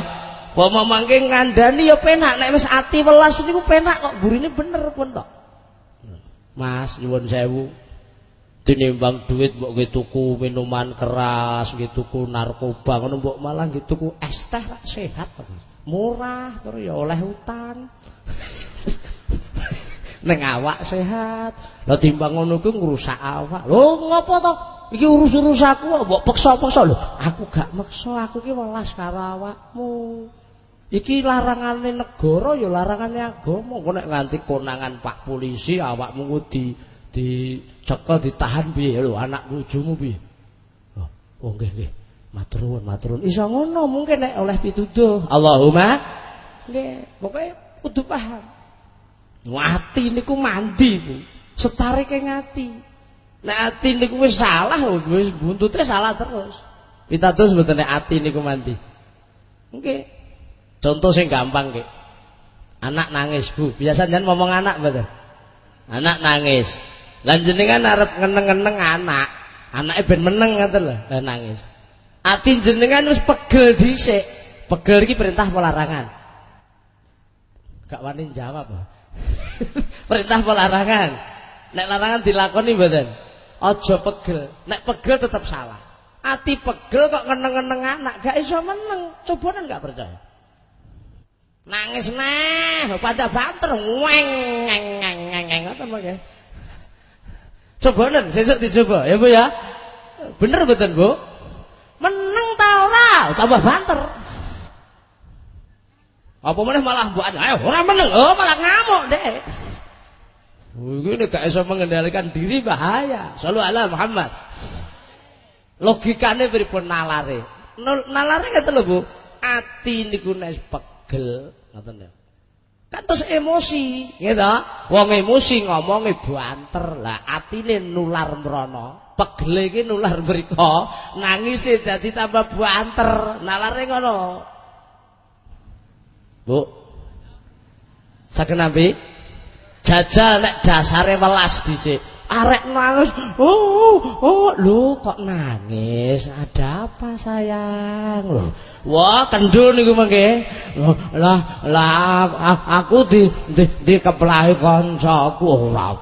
Apa mangke ngandani ya penak nek wis ati welas niku penak kok burine bener pun tok. Mas nyuwun sewu. Tinimbang duit mbok nggih tuku minuman keras, nggih tuku narkoba, ngono mbok malah nggih tuku es teh sehat. Murah terus ya oleh utang. Neng awak sehat. Lah timbang ngono kuwi ngrusak awak. Lho ngopo to? Iki urus-urus aku mbok peksa-peksa lho. Aku gak meksa, aku ki welas karo awakmu. Iki larangane negara ya larangane agama. Kok nek nganti konangan Pak polisi awakmu ku di dicekel ditahan piye lho anak bojomu piye? Oh, oh nggih nggih. Matur nuwun, matur nuwun. Iso ngono mungkin nek oleh pituduh. Allahumma nggih, pokoke kudu paham. Ati niku mandi, Bu. Setarike ngati. Nek ati niku wis salah, wis buntute salah terus. Pitados mboten nek ati niku mandi. Nggih. Contoh sing gampang ki. Anak nangis, Bu. Biasa jangan ngomong anak betul. Anak nangis. Lan jenengan arep ngeneng-ngeneng anak. Anake ben meneng ngoten lho, lan nangis. Ati jenengan wis pegel dhisik. Pegel iki perintah apa larangan? Gak wani jawab. Perintah apa larangan? Nek larangan dilakoni mboten? Aja pegel. Nek pegel tetap salah. Ati pegel kok ngeneng-ngeneng anak, gak iso meneng. Cobanen gak percaya. Nangis neh, pada banter ngeng ngeng ngeng ngeng ngoten mangke. Cobanen sesuk dicoba ya Bu ya. Bener betul Bu? Meneng ta ora? Tambah banter. Apa meneh malah buat ayo ora meneng, oh malah ngamuk deh. Ini gak bisa mengendalikan diri bahaya. Selalu ala Muhammad. Logikane pripun nalare? Nalare ngeten lho Bu. Ati niku nek pegel ngoten terus emosi, gitu. Wong emosi ngomongi banter lah, atine nular mrono, pegele iki nular mriko, nangise dadi tambah banter. Nalare ngono. Bu. Saken nampi? Jajal nek dasare welas dhisik. Arek nangis. Oh, oh, lu kok nangis? Ada apa sayang? Loh. Wah, kendul niku mangke. Loh, Lah, lah aku di di, di keplahi kancaku ora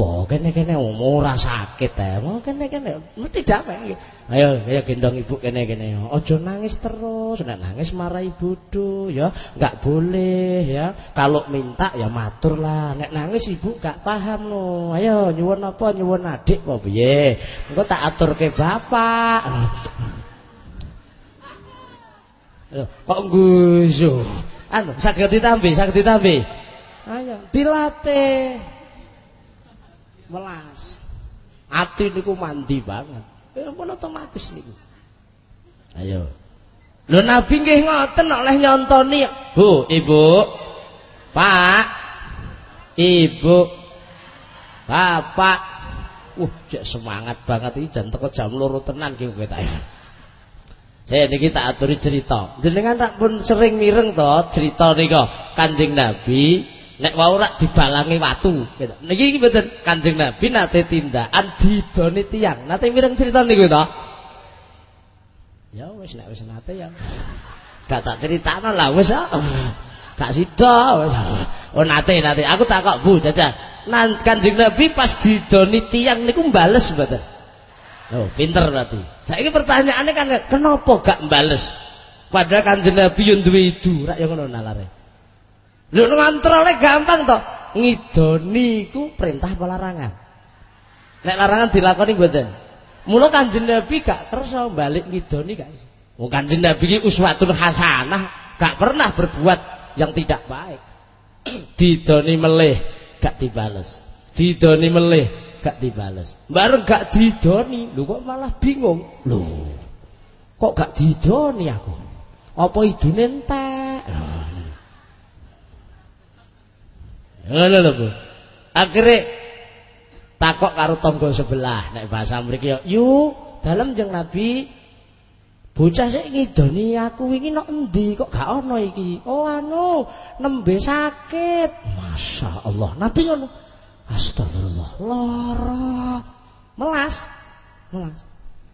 apa-apa. Kene-kene ora sakit ae. Mau kene-kene mesti damai. Ayo, ayo gendong ibu kene-kene. Aja nangis terus. Nek nangis marahi bodoh ya. Enggak boleh ya. Kalau minta ya matur lah. Nek nangis ibu gak paham no. Ayo nyuwun apa? Nyuwun adik apa piye? Engko tak aturke bapak. Lho, kok nggusu? Anu, saged ditambi, saged ditambi. Ayo, dilatih. Melas. Ati niku mandi banget. Ya pun otomatis niku. Ayo. Lho Nabi nggih ngoten oleh nyontoni. Bu, Ibu. Pak. Ibu. Bapak. Uh, cek semangat banget iki jan teko jam loro tenan ki kowe tak. Saya niki tak aturi cerita. Jenengan rak pun sering mireng to cerita nika Kanjeng Nabi nek wau rak dibalangi watu gitu. Niki iki mboten Kanjeng Nabi nate tindakan didoni tiyang. Nate mireng cerita niku to? Ya wis nek wis nate ya. Gak tak critakno lah wis ah. Gak sida. wis. Oh nate nate aku tak kok Bu jajal. Nan Kanjeng Nabi pas didoni tiyang niku mbales mboten? Oh, pinter berarti. Saiki pertanyaannya kan kenapa gak mbales? Padahal Kanjeng Nabi yo duwe idu, rak yo ngono nalare. Lho ngontrole gampang to. Ngidoni iku perintah apa larangan? Nek larangan dilakoni mboten. Mula Kanjeng Nabi gak kersa balik ngidoni gak iso. Wong Kanjeng Nabi iki uswatun hasanah, gak pernah berbuat yang tidak baik. Didoni melih gak dibales. Didoni melih gak dibales. Bareng gak didoni, lho kok malah bingung. Lho. Kok gak didoni aku? Apa idune entek? Ngono lho, Bu. Akhire takok karo tangga sebelah nek bahasa mriki yo, "Yu, dalem jeng Nabi bocah sik ngidoni aku wingi nok endi kok gak ono iki?" "Oh anu, nembe sakit." Masya Allah. Nabi ngono. Astagfirullah. Lara. Melas. Melas.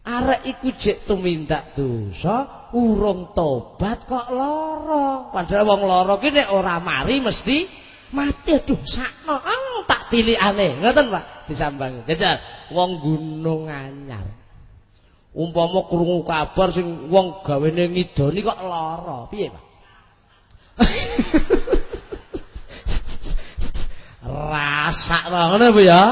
Arek iku jek tumindak dosa, urung tobat kok lara. Padahal wong lara ki nek ora mari mesti mati. Aduh, sakno tak tilikane. Ngoten, Pak. Disambangi. Jajal wong gunung anyar. Umpama krungu kabar sing wong gawene ngidoni kok lara. Piye, Pak? Rasak ngono Bu ya.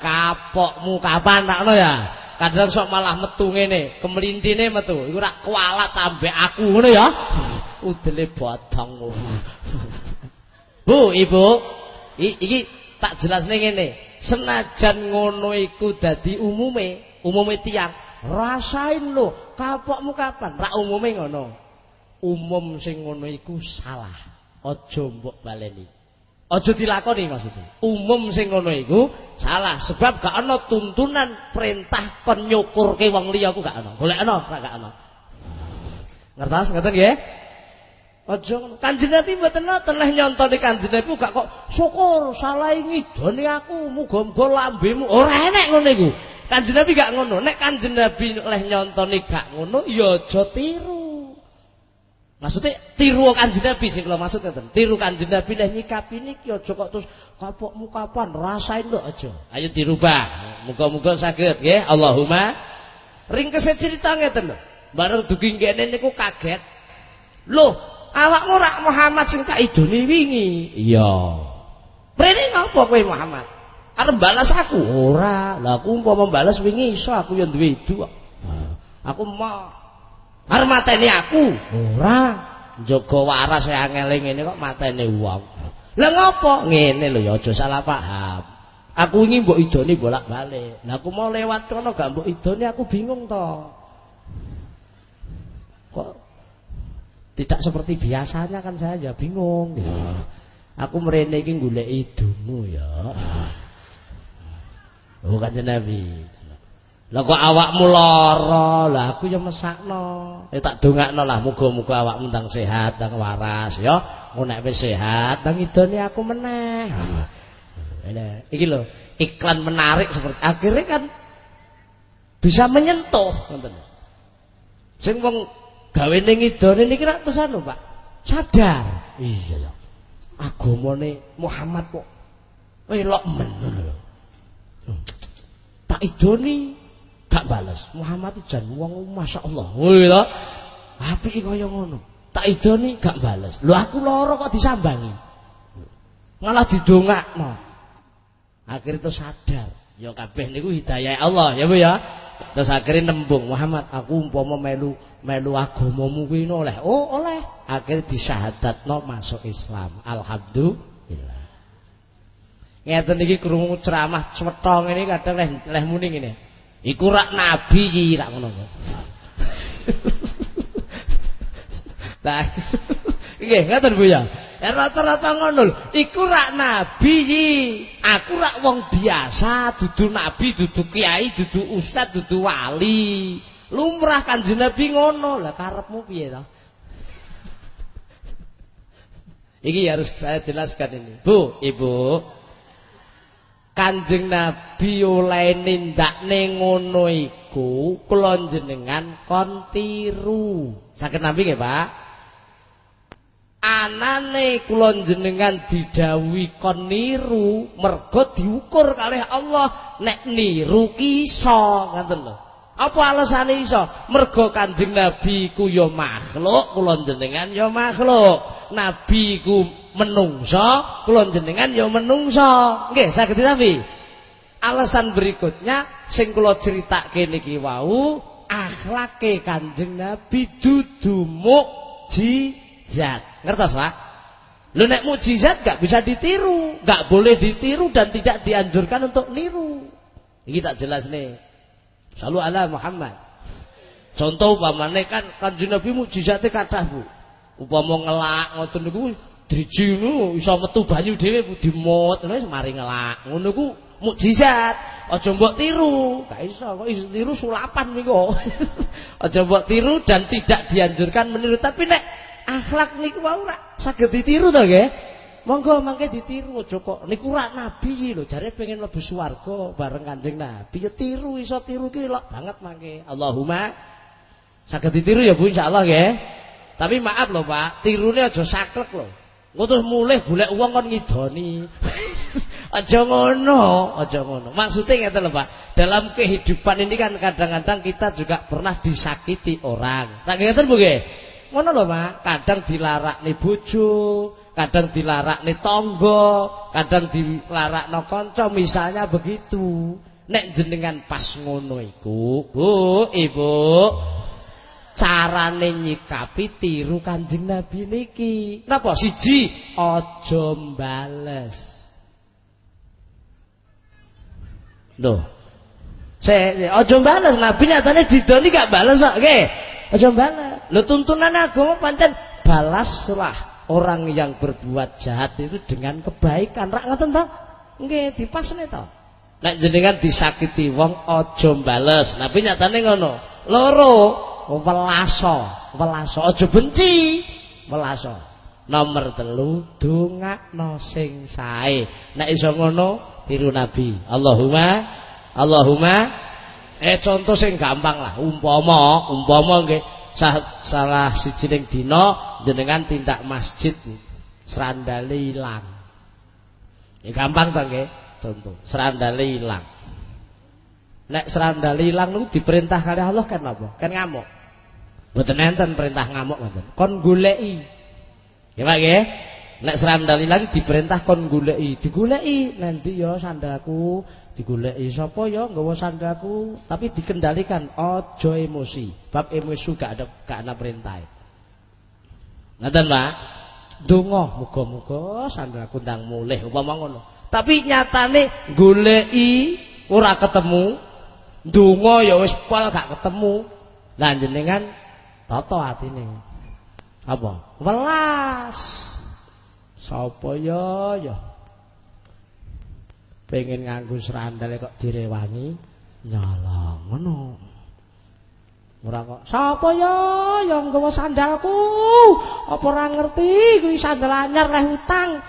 Kapokmu kapan takno ya. Kadang sok malah metu ngene, kemlintine metu. Iku rak kualat ambek aku ngono ya. Udele bodong. Bu, Ibu, i- iki tak jelasne ngene. Senajan ngono iku dadi umume, umume tiang. Rasain lho, kapokmu kapan? Rak umume ngono. Umum sing ngono iku salah. Aja mbok baleni. Aja dilakoni maksudnya. Umum sing ngono iku salah sebab gak ana tuntunan perintah kon nyukurke wong liya ku gak ana. Golek ana ora gak ana. Ngertos ngoten nggih? Aja. Kanjeng Nabi mboten ngoten leh nyontoni Kanjeng Nabi gak kok syukur salah ngidoni aku muga-muga lambemu ora enek ngono iku. Kanjeng Nabi gak ngono. Nek Kanjeng Nabi leh nyontoni gak ngono ya aja tiru. Maksudnya tiru Kanjeng Nabi sing kula maksud ngoten. Tiru Kanjeng Nabi leh nyikapi niki aja kok terus kapokmu kapan rasain lho aja. Ayo dirubah. Muga-muga saged nggih. Allahumma ringkese cerita ngeten lho. Bareng dugi kene niku kaget. Loh, awakmu rak Muhammad sing tak idoni wingi. Iya. Prene ngopo kowe Muhammad? Arep balas aku? Ora. Lah aku umpama balas wingi iso aku ya duwe idu kok. Aku mau arep mateni aku? Ora. Jaga waras e angel ngene kok mateni wong. Lah ngopo? Ngene lho ya aja salah paham. Aku wingi mbok idoni bolak-balik. Lah aku mau lewat kono gak mbok idoni aku bingung to. Kok tidak seperti biasanya kan saya ya bingung gitu. Aku merene iki golek ya. Oh kanjeng Nabi. Lah kok awakmu lara, lah aku ya mesakno. Ya tak dongakno lah muga-muga awakmu ndang sehat, ndang waras ya. Engko nek wis sehat, ndang idone aku meneh. Ini, iki lho, iklan menarik seperti akhirnya kan bisa menyentuh ngoten. Sing wong gawe ning idone niki rak terus anu, Pak. Sadar. Iya ya. Agamane Muhammad kok elok men ngono lho. Tak idoni gak bales. Muhammad jan wong masyaallah. Ngono lho. Apike kaya ngono. Tak idoni gak bales. Lho aku lara kok disambangi. Malah didongakno. Akhirnya itu sadar. Ya kabeh niku hidayah Allah ya Bu ya. Terus akhirnya nembung Muhammad aku umpama melu melu agamamu kuwi oleh. Oh, oleh. Akhirnya disyahadatno masuk Islam. Alhamdulillah. Ngeten iki krungu ceramah cwetha ngene kadang leh leh muni ngene. Iku rak nabi iki rak ngono. Lah nggih ngoten Bu ya. Ya rata-rata ngono. Iku rak nabi. Aku rak wong biasa, dudu nabi, dudu kiai, dudu ustad, dudu wali. Lumrah Kanjeng Nabi ngono. Lah karepmu piye to? Iki harus saya jelaskan ini. Bu, Ibu. Kanjeng Nabi oleh nindakne ngono iku kula jenengan kon tiru. Saged nampi nggih, Pak? Anane kula jenengan didhawuhi kon niru mergo diukur kalih Allah nek niru ki iso ngoten lho. Apa alasane iso? Mergo Kanjeng Nabi ku ya makhluk, kula jenengan ya makhluk. Nabi ku menungso, kula jenengan ya menungso. Nggih, saged tapi. Alasan berikutnya sing kula critakake niki wau, akhlake Kanjeng Nabi dudu mukjizat. Ngertos, Pak? Lho nek mukjizat gak bisa ditiru, gak boleh ditiru dan tidak dianjurkan untuk niru. Iki tak jelas nih. Selalu ala Muhammad. Contoh upamane kan Kanjeng Nabi mukjizate kathah, Bu. Upama ngelak ngoten niku driji niku iso metu banyu dhewe dimut wis mari ngelak. Ngono ku mukjizat. Aja mbok tiru. Gak iso kok tiru sulapan niku. Aja mbok tiru dan tidak dianjurkan meniru. Tapi nek akhlak niku wae ora saged ditiru to nggih. Monggo mangke ditiru aja kok. Niku rak nabi lho jare pengen mlebu swarga bareng Kanjeng Nabi. Ya tiru iso tiru ki lok banget mangke. Allahumma saged ditiru ya Bu insyaallah nggih. Tapi maaf lho Pak tirune aja saklek lho. Engko terus mulih golek uang kon ngidoni. Aja ngono aja ngono. Maksudnya ngeten lho Pak dalam kehidupan ini kan kadang-kadang kita juga pernah disakiti orang. Tak ngeten Bu nggih ngono lho Pak kadang dilarakne bojo kadang dilarakne tangga, kadang dilarakno kanca, misalnya begitu. Nek jenengan pas ngono iku, Bu, Ibu, carane nyikapi tiru Kanjeng Nabi niki. Napa siji? Aja mbales. Loh. Se aja mbales, Nabi nyatane didoni gak bales kok, nggih. Aja mbales. Lho tuntunan agama pancen balaslah orang yang berbuat jahat itu dengan kebaikan. Rak ngoten to? Nggih, dipasne to. Nek jenengan disakiti wong aja mbales. Nabi nyatane ngono. Loro, welaso, welaso aja benci. melaso. Nomor telu dongakno sing sae. Nek iso ngono tiru Nabi. Allahumma Allahumma eh contoh sing gampang lah. Umpama umpama nggih salah sijining dina jenengan tindak masjid serandale ilang. Ya gampang to nggih. Contoh, serandale ilang. Nek serandale ilang niku diperintah kali Allah kan apa? Kan ngamuk. Mboten enten perintah ngamuk ngoten. Kon goleki. Ya Pak nggih. Nek serandal ilang diperintah kon goleki, digoleki nanti ya sandalku digoleki sapa ya nggawa sandalku, tapi dikendalikan aja emosi. Bab emosi gak ada gak ana perintah. Ngoten Pak. Donga muga-muga sandalku ndang mulih umpama ngono. Tapi nyatane goleki ora ketemu. Donga ya wis pol gak ketemu. Lah jenengan tata atine. Apa? Welas. Sapa ya ya. Pengen nganggo serandale kok direwangi nyolong ngono. Ora kok sapa ya yang nggawa sandalku? Apa ora ngerti kuwi sandal anyar leh utang.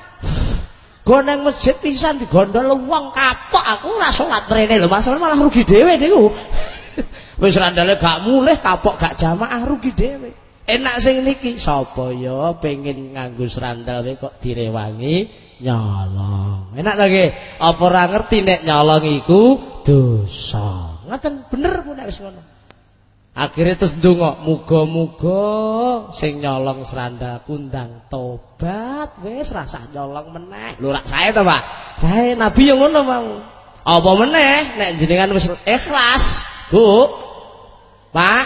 Go nang masjid pisan digondol wong kapok aku ora salat mrene lho masalah malah rugi dhewe niku. Wis randale gak mulih kapok gak jamaah rugi dhewe. Enak sing niki sapa ya pengen nganggo srandal wae kok direwangi nyolong. Enak ta nggih? Apa ora ngerti nek nyolong iku dosa. Ngoten bener ku nek wis ngono. Akhirnya terus ndonga, muga-muga sing nyolong seranda kundang tobat wis rasa nyolong meneh. Lho rak sae Pak? Sae Nabi yang ngono mau. Apa meneh nek jenengan wis ikhlas, Bu. Pak,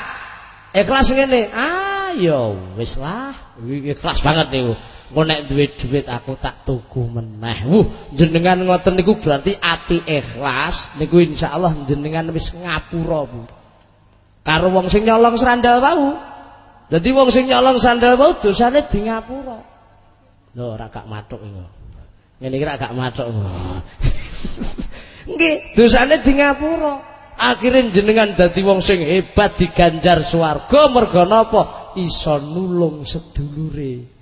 ikhlas ngene. Ah, ya wis lah. Ikhlas banget niku. Engko duwe duit aku tak tuku meneh. Wuh, jenengan ngoten niku berarti ati ikhlas niku insyaallah jenengan wis ngapura, Bu. karo wong sing nyolong sandal wau. Dadi wong sing nyolong sandal wau dosane di ngapura. Lho ora gak matuk iku. Ngene iki gak matuk. Nggih, dosane di ngapura. Akhire jenengan dadi wong sing hebat diganjar swarga merga napa? Iso nulung sedulure.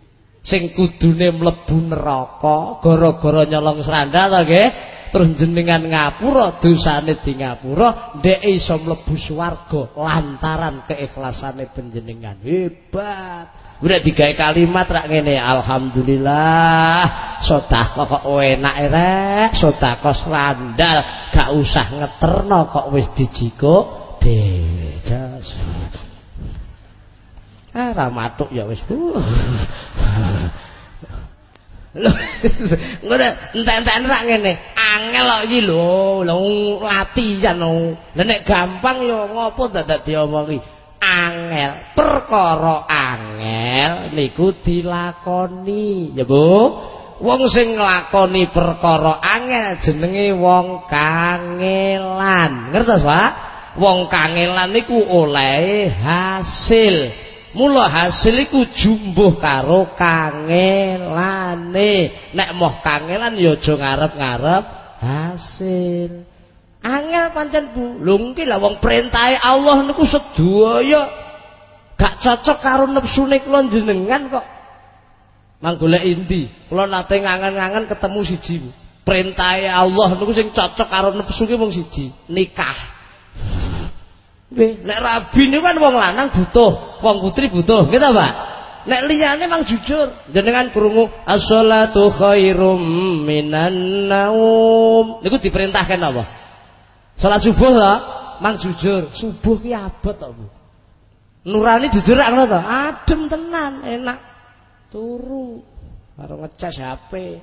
Sing kudune mlebu neraka gara-gara nyolong sandal to nggih. terus jenengan ngapura dosane di ngapura ndek iso mlebu swarga lantaran keikhlasane panjenengan. Hebat. Udah digawe kalimat rak ngene alhamdulillah sedekah kok enak rek. Sedekah sandal gak usah ngeterno kok wis dijiko. Dhewe jas ah ra matuk ya wis ngono entek-entekne rak ngene. Angel kok iki lho, lho latihan lho. Nek gampang ya ngopo dadak diomongi? Angel, perkara angel niku dilakoni, ya Bu. Wong sing nglakoni perkara angel jenenge wong kangelan. Ngertos, Pak? Wong kangelan niku oleh hasil. Mula hasil iku jumbuh karo kangelane. Nek moh kangelan ya aja ngarep-ngarep hasil. Angel pancen Bu. Lho nggih lah wong perintahe Allah niku sedaya gak cocok karo nepsune kula jenengan kok. Mang golek endi? Kula nate ngangen-ngangen ketemu siji. Perintahe Allah niku sing cocok karo nepsu ki wong siji, nikah. Nggih, nek rabi niku kan wong lanang butuh, wong putri butuh, gitu Pak. Nek liyane mang jujur, jenengan krungu as-shalatu khairum minan naum. Niku diperintahkan apa? Salat subuh to, mang jujur, subuh ki abot to, Bu. Nurani jujur ra ngono to? Adem tenan, enak. Turu karo ngecas HP.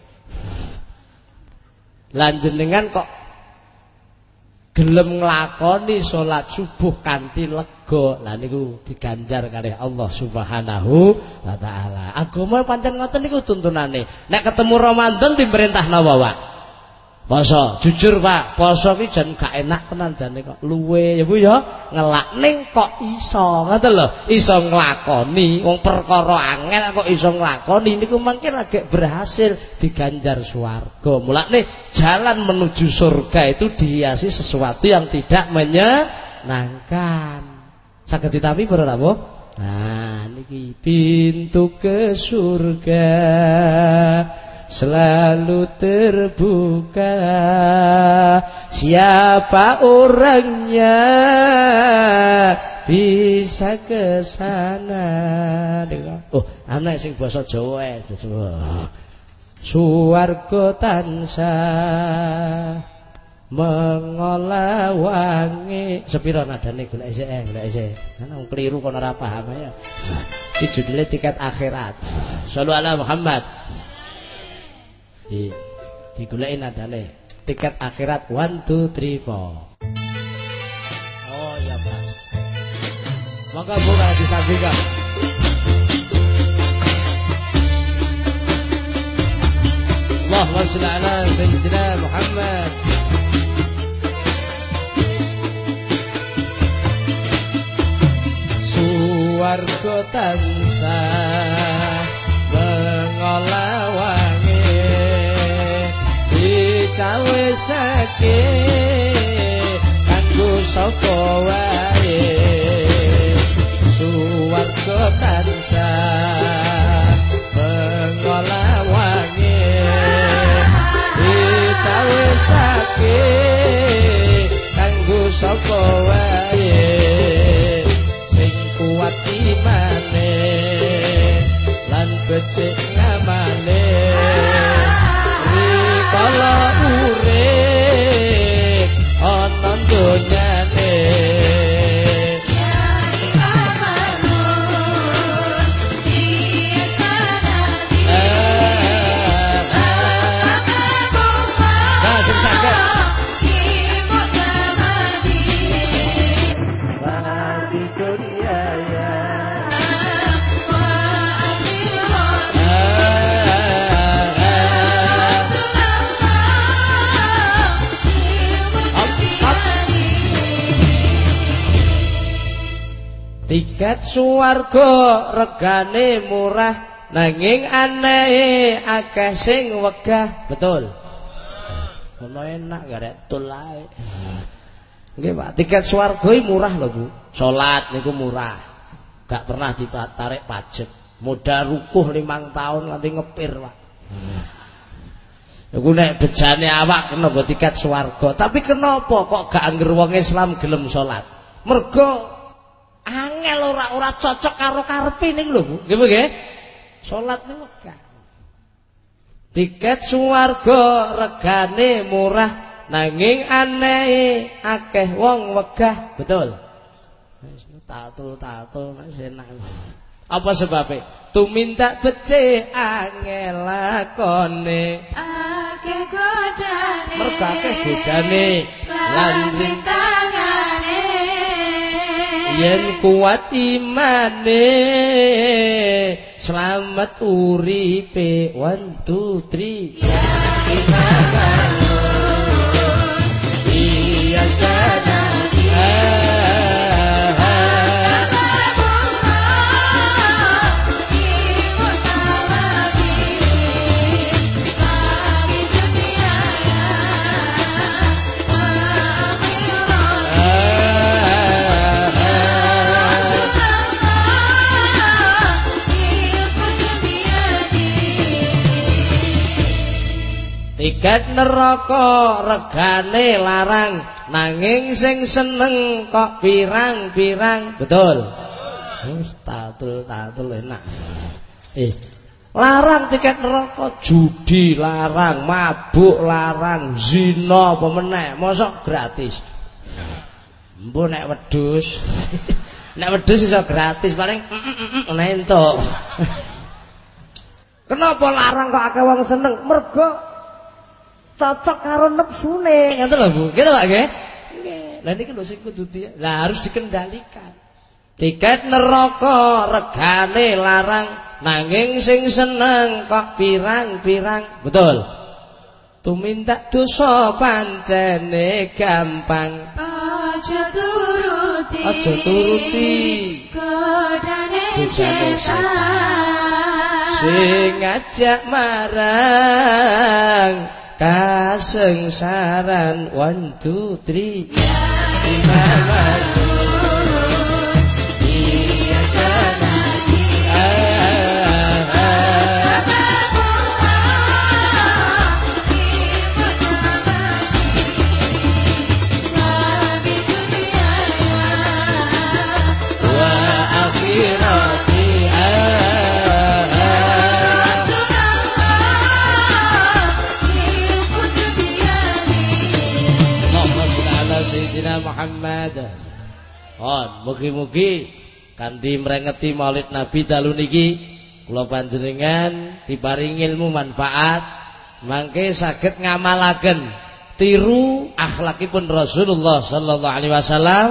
Lan jenengan kok gelem nglakoni salat subuh kanthi lega. Lah niku diganjar kalih Allah Subhanahu wa taala. Agama pancen ngoten niku tuntunane. Nek ketemu Ramadan diperintah napa Pak Poso, jujur Pak, poso ki jan gak enak tenan jane kok luwe ya Bu ya. Ngelak ning kok iso, ngoten lho. Iso nglakoni wong perkara angel kok iso nglakoni niku mungkin lagi berhasil diganjar swarga. Mulane jalan menuju surga itu dihiasi sesuatu yang tidak menyenangkan. Saged ditami para rawuh? Nah, niki pintu ke surga selalu terbuka. Siapa orangnya bisa ke sana. Oh, ana sing basa Jawa ae. Suwarga tansah mengolah wangi. Sepiro nadane golek isih eh golek isih. Ana wong keliru kono ora paham ya. Iki judulnya tiket akhirat. Sallu ala Muhammad di digoleki nadane. Tiket akhirat 1 2 3 4 oh ya Mas. Maka buka disampaikan Allahumma sholli ala sayyidina Muhammad. Suwarga tansah mengolah wangi dikawesake kanggo sapa wae. Suwarga tansah mengolah wangi dikawesake kanggo sapa wae suwarga regane murah nanging anehe akeh sing wegah. Betul. Ono enak garek tul ae. Nggih, Pak. Tiket swarga murah lho, Bu. Salat niku murah. Gak pernah ditarik pajak. Modal rukuh limang tahun nganti ngepir, Pak. Iku nek bejane awak kena tiket swarga. Tapi kenapa kok gak angger wong Islam gelem salat? Mergo angel ora ora cocok karo karepe niku lho, Bu. Nggih, nggih. Salat niku gak. Tiket swarga regane murah nanging aneh akeh wong wegah. Betul. Wis tatul-tatul wis enak. Apa sebabnya? Tuminta becik angel lakone. Akeh godane Mergo akeh godane lan rintangane yen kuat imane selamat uripe. One two three. Iya sana Tiket neraka regane larang nanging sing seneng kok pirang-pirang. Betul. Wis tatul-tatul enak. Eh, larang tiket neraka judi larang, mabuk larang, zina apa meneh, mosok gratis. Mbok nek wedhus. nek wedhus iso gratis paling ana entuk. Kenapa larang kok akeh wong seneng? Mergo cocok karo nepsune. Ngoten lho, Bu. Gitu, Pak, nggih? Nggih. Lah niki lho sing kudu lah harus dikendalikan. Tiket neraka regane larang nanging sing seneng kok pirang-pirang. Betul. Tumindak dosa pancene gampang. Aja turuti Aja turuti Godane setan Sing ngajak marang kasengsaran one two three. Imam Hon, mugi-mugi kanthi mrengeti Maulid Nabi dalu niki kula panjenengan diparingi ilmu manfaat mangke saged ngamalaken tiru akhlakipun Rasulullah sallallahu alaihi wasallam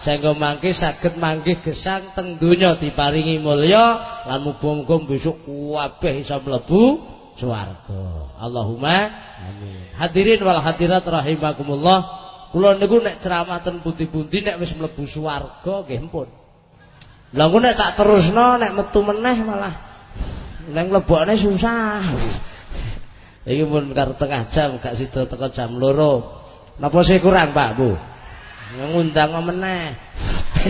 sehingga mangke saged manggih gesang teng donya diparingi mulya lan muga-muga besok kabeh iso mlebu swarga. Allahumma amin. Hadirin wal hadirat rahimakumullah. Kula niku nek ceramah ten pundi-pundi nek wis mlebu swarga nggih mpun. Lah nek tak terusno nek metu meneh malah nang mlebokne susah. Iki pun karo tengah jam gak sida teko jam loro. Napa sih kurang Pak Bu? Ngundang meneh.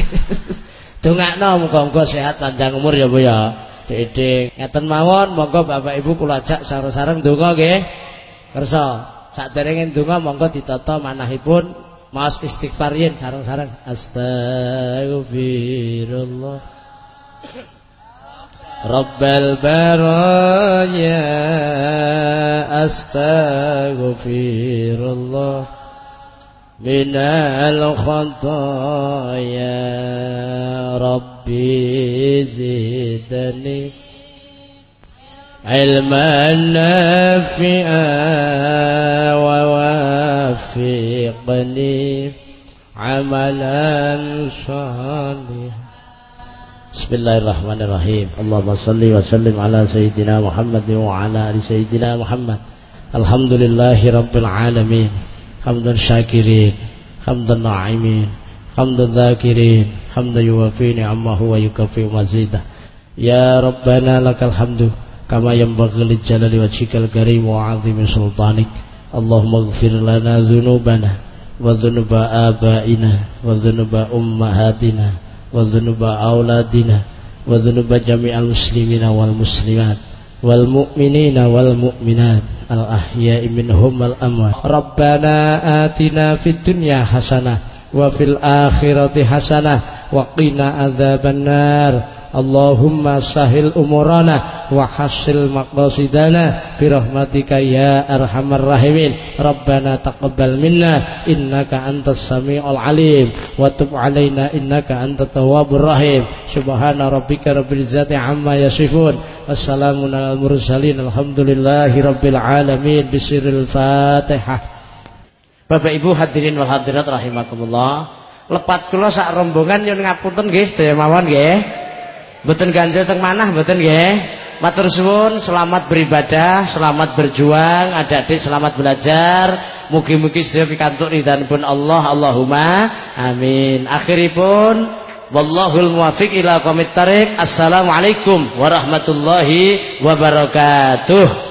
Dongakno muga-muga sehat panjang umur ya Bu ya. Dedek ngeten mawon monggo Bapak Ibu kula ajak sareng-sareng donga nggih. Kersa Saderenge ndonga monggo ditata manahipun maos istighfar yen sareng-sareng. Astagfirullah Rabbal baraya astaghfirullah. Minal khataya rabbi zidni علما نافعا ووافقني عملا صالحا. بسم الله الرحمن الرحيم. اللهم صل وسلم على سيدنا محمد وعلى آل سيدنا محمد. الحمد لله رب العالمين. حمدا شاكرين حمدا ناعمين حمدا ذاكرين حمدا يوافي نعمه ويكفي مزيدا يا ربنا لك الحمد. كما ينبغي للجلال وجهك الكريم وعظيم سلطانك اللهم اغفر لنا ذنوبنا وذنوب آبائنا وذنوب أمهاتنا وذنوب أولادنا وذنوب جميع المسلمين والمسلمات والمؤمنين والمؤمنات الأحياء منهم والأموات ربنا آتنا في الدنيا حسنة وفي الآخرة حسنة وقنا عذاب النار Allahumma sahil umurana wa hasil maqasidana birahmatika ya arhamar rahimin. Rabbana taqabbal minna innaka antas sami'ul alim wa tub alaina innaka antat tawwabur rahim. Subhana rabbika rabbil izzati amma yasifun. Wassalamun alal mursalin. Alhamdulillahi rabbil alamin. Bisiril fatihah. Bapak Ibu hadirin wal hadirat rahimakumullah. Lepat kula sak rombongan yen ngapunten nggih sedaya mawon nggih Mboten ganjil teng manah mboten nggih. Matur suwun, selamat beribadah, selamat berjuang, adik-adik selamat belajar. Mugi-mugi sedaya pikantuk ridhanipun Allah. Allahumma amin. Akhiripun wallahul muwaffiq ila thariq. Assalamualaikum warahmatullahi wabarakatuh.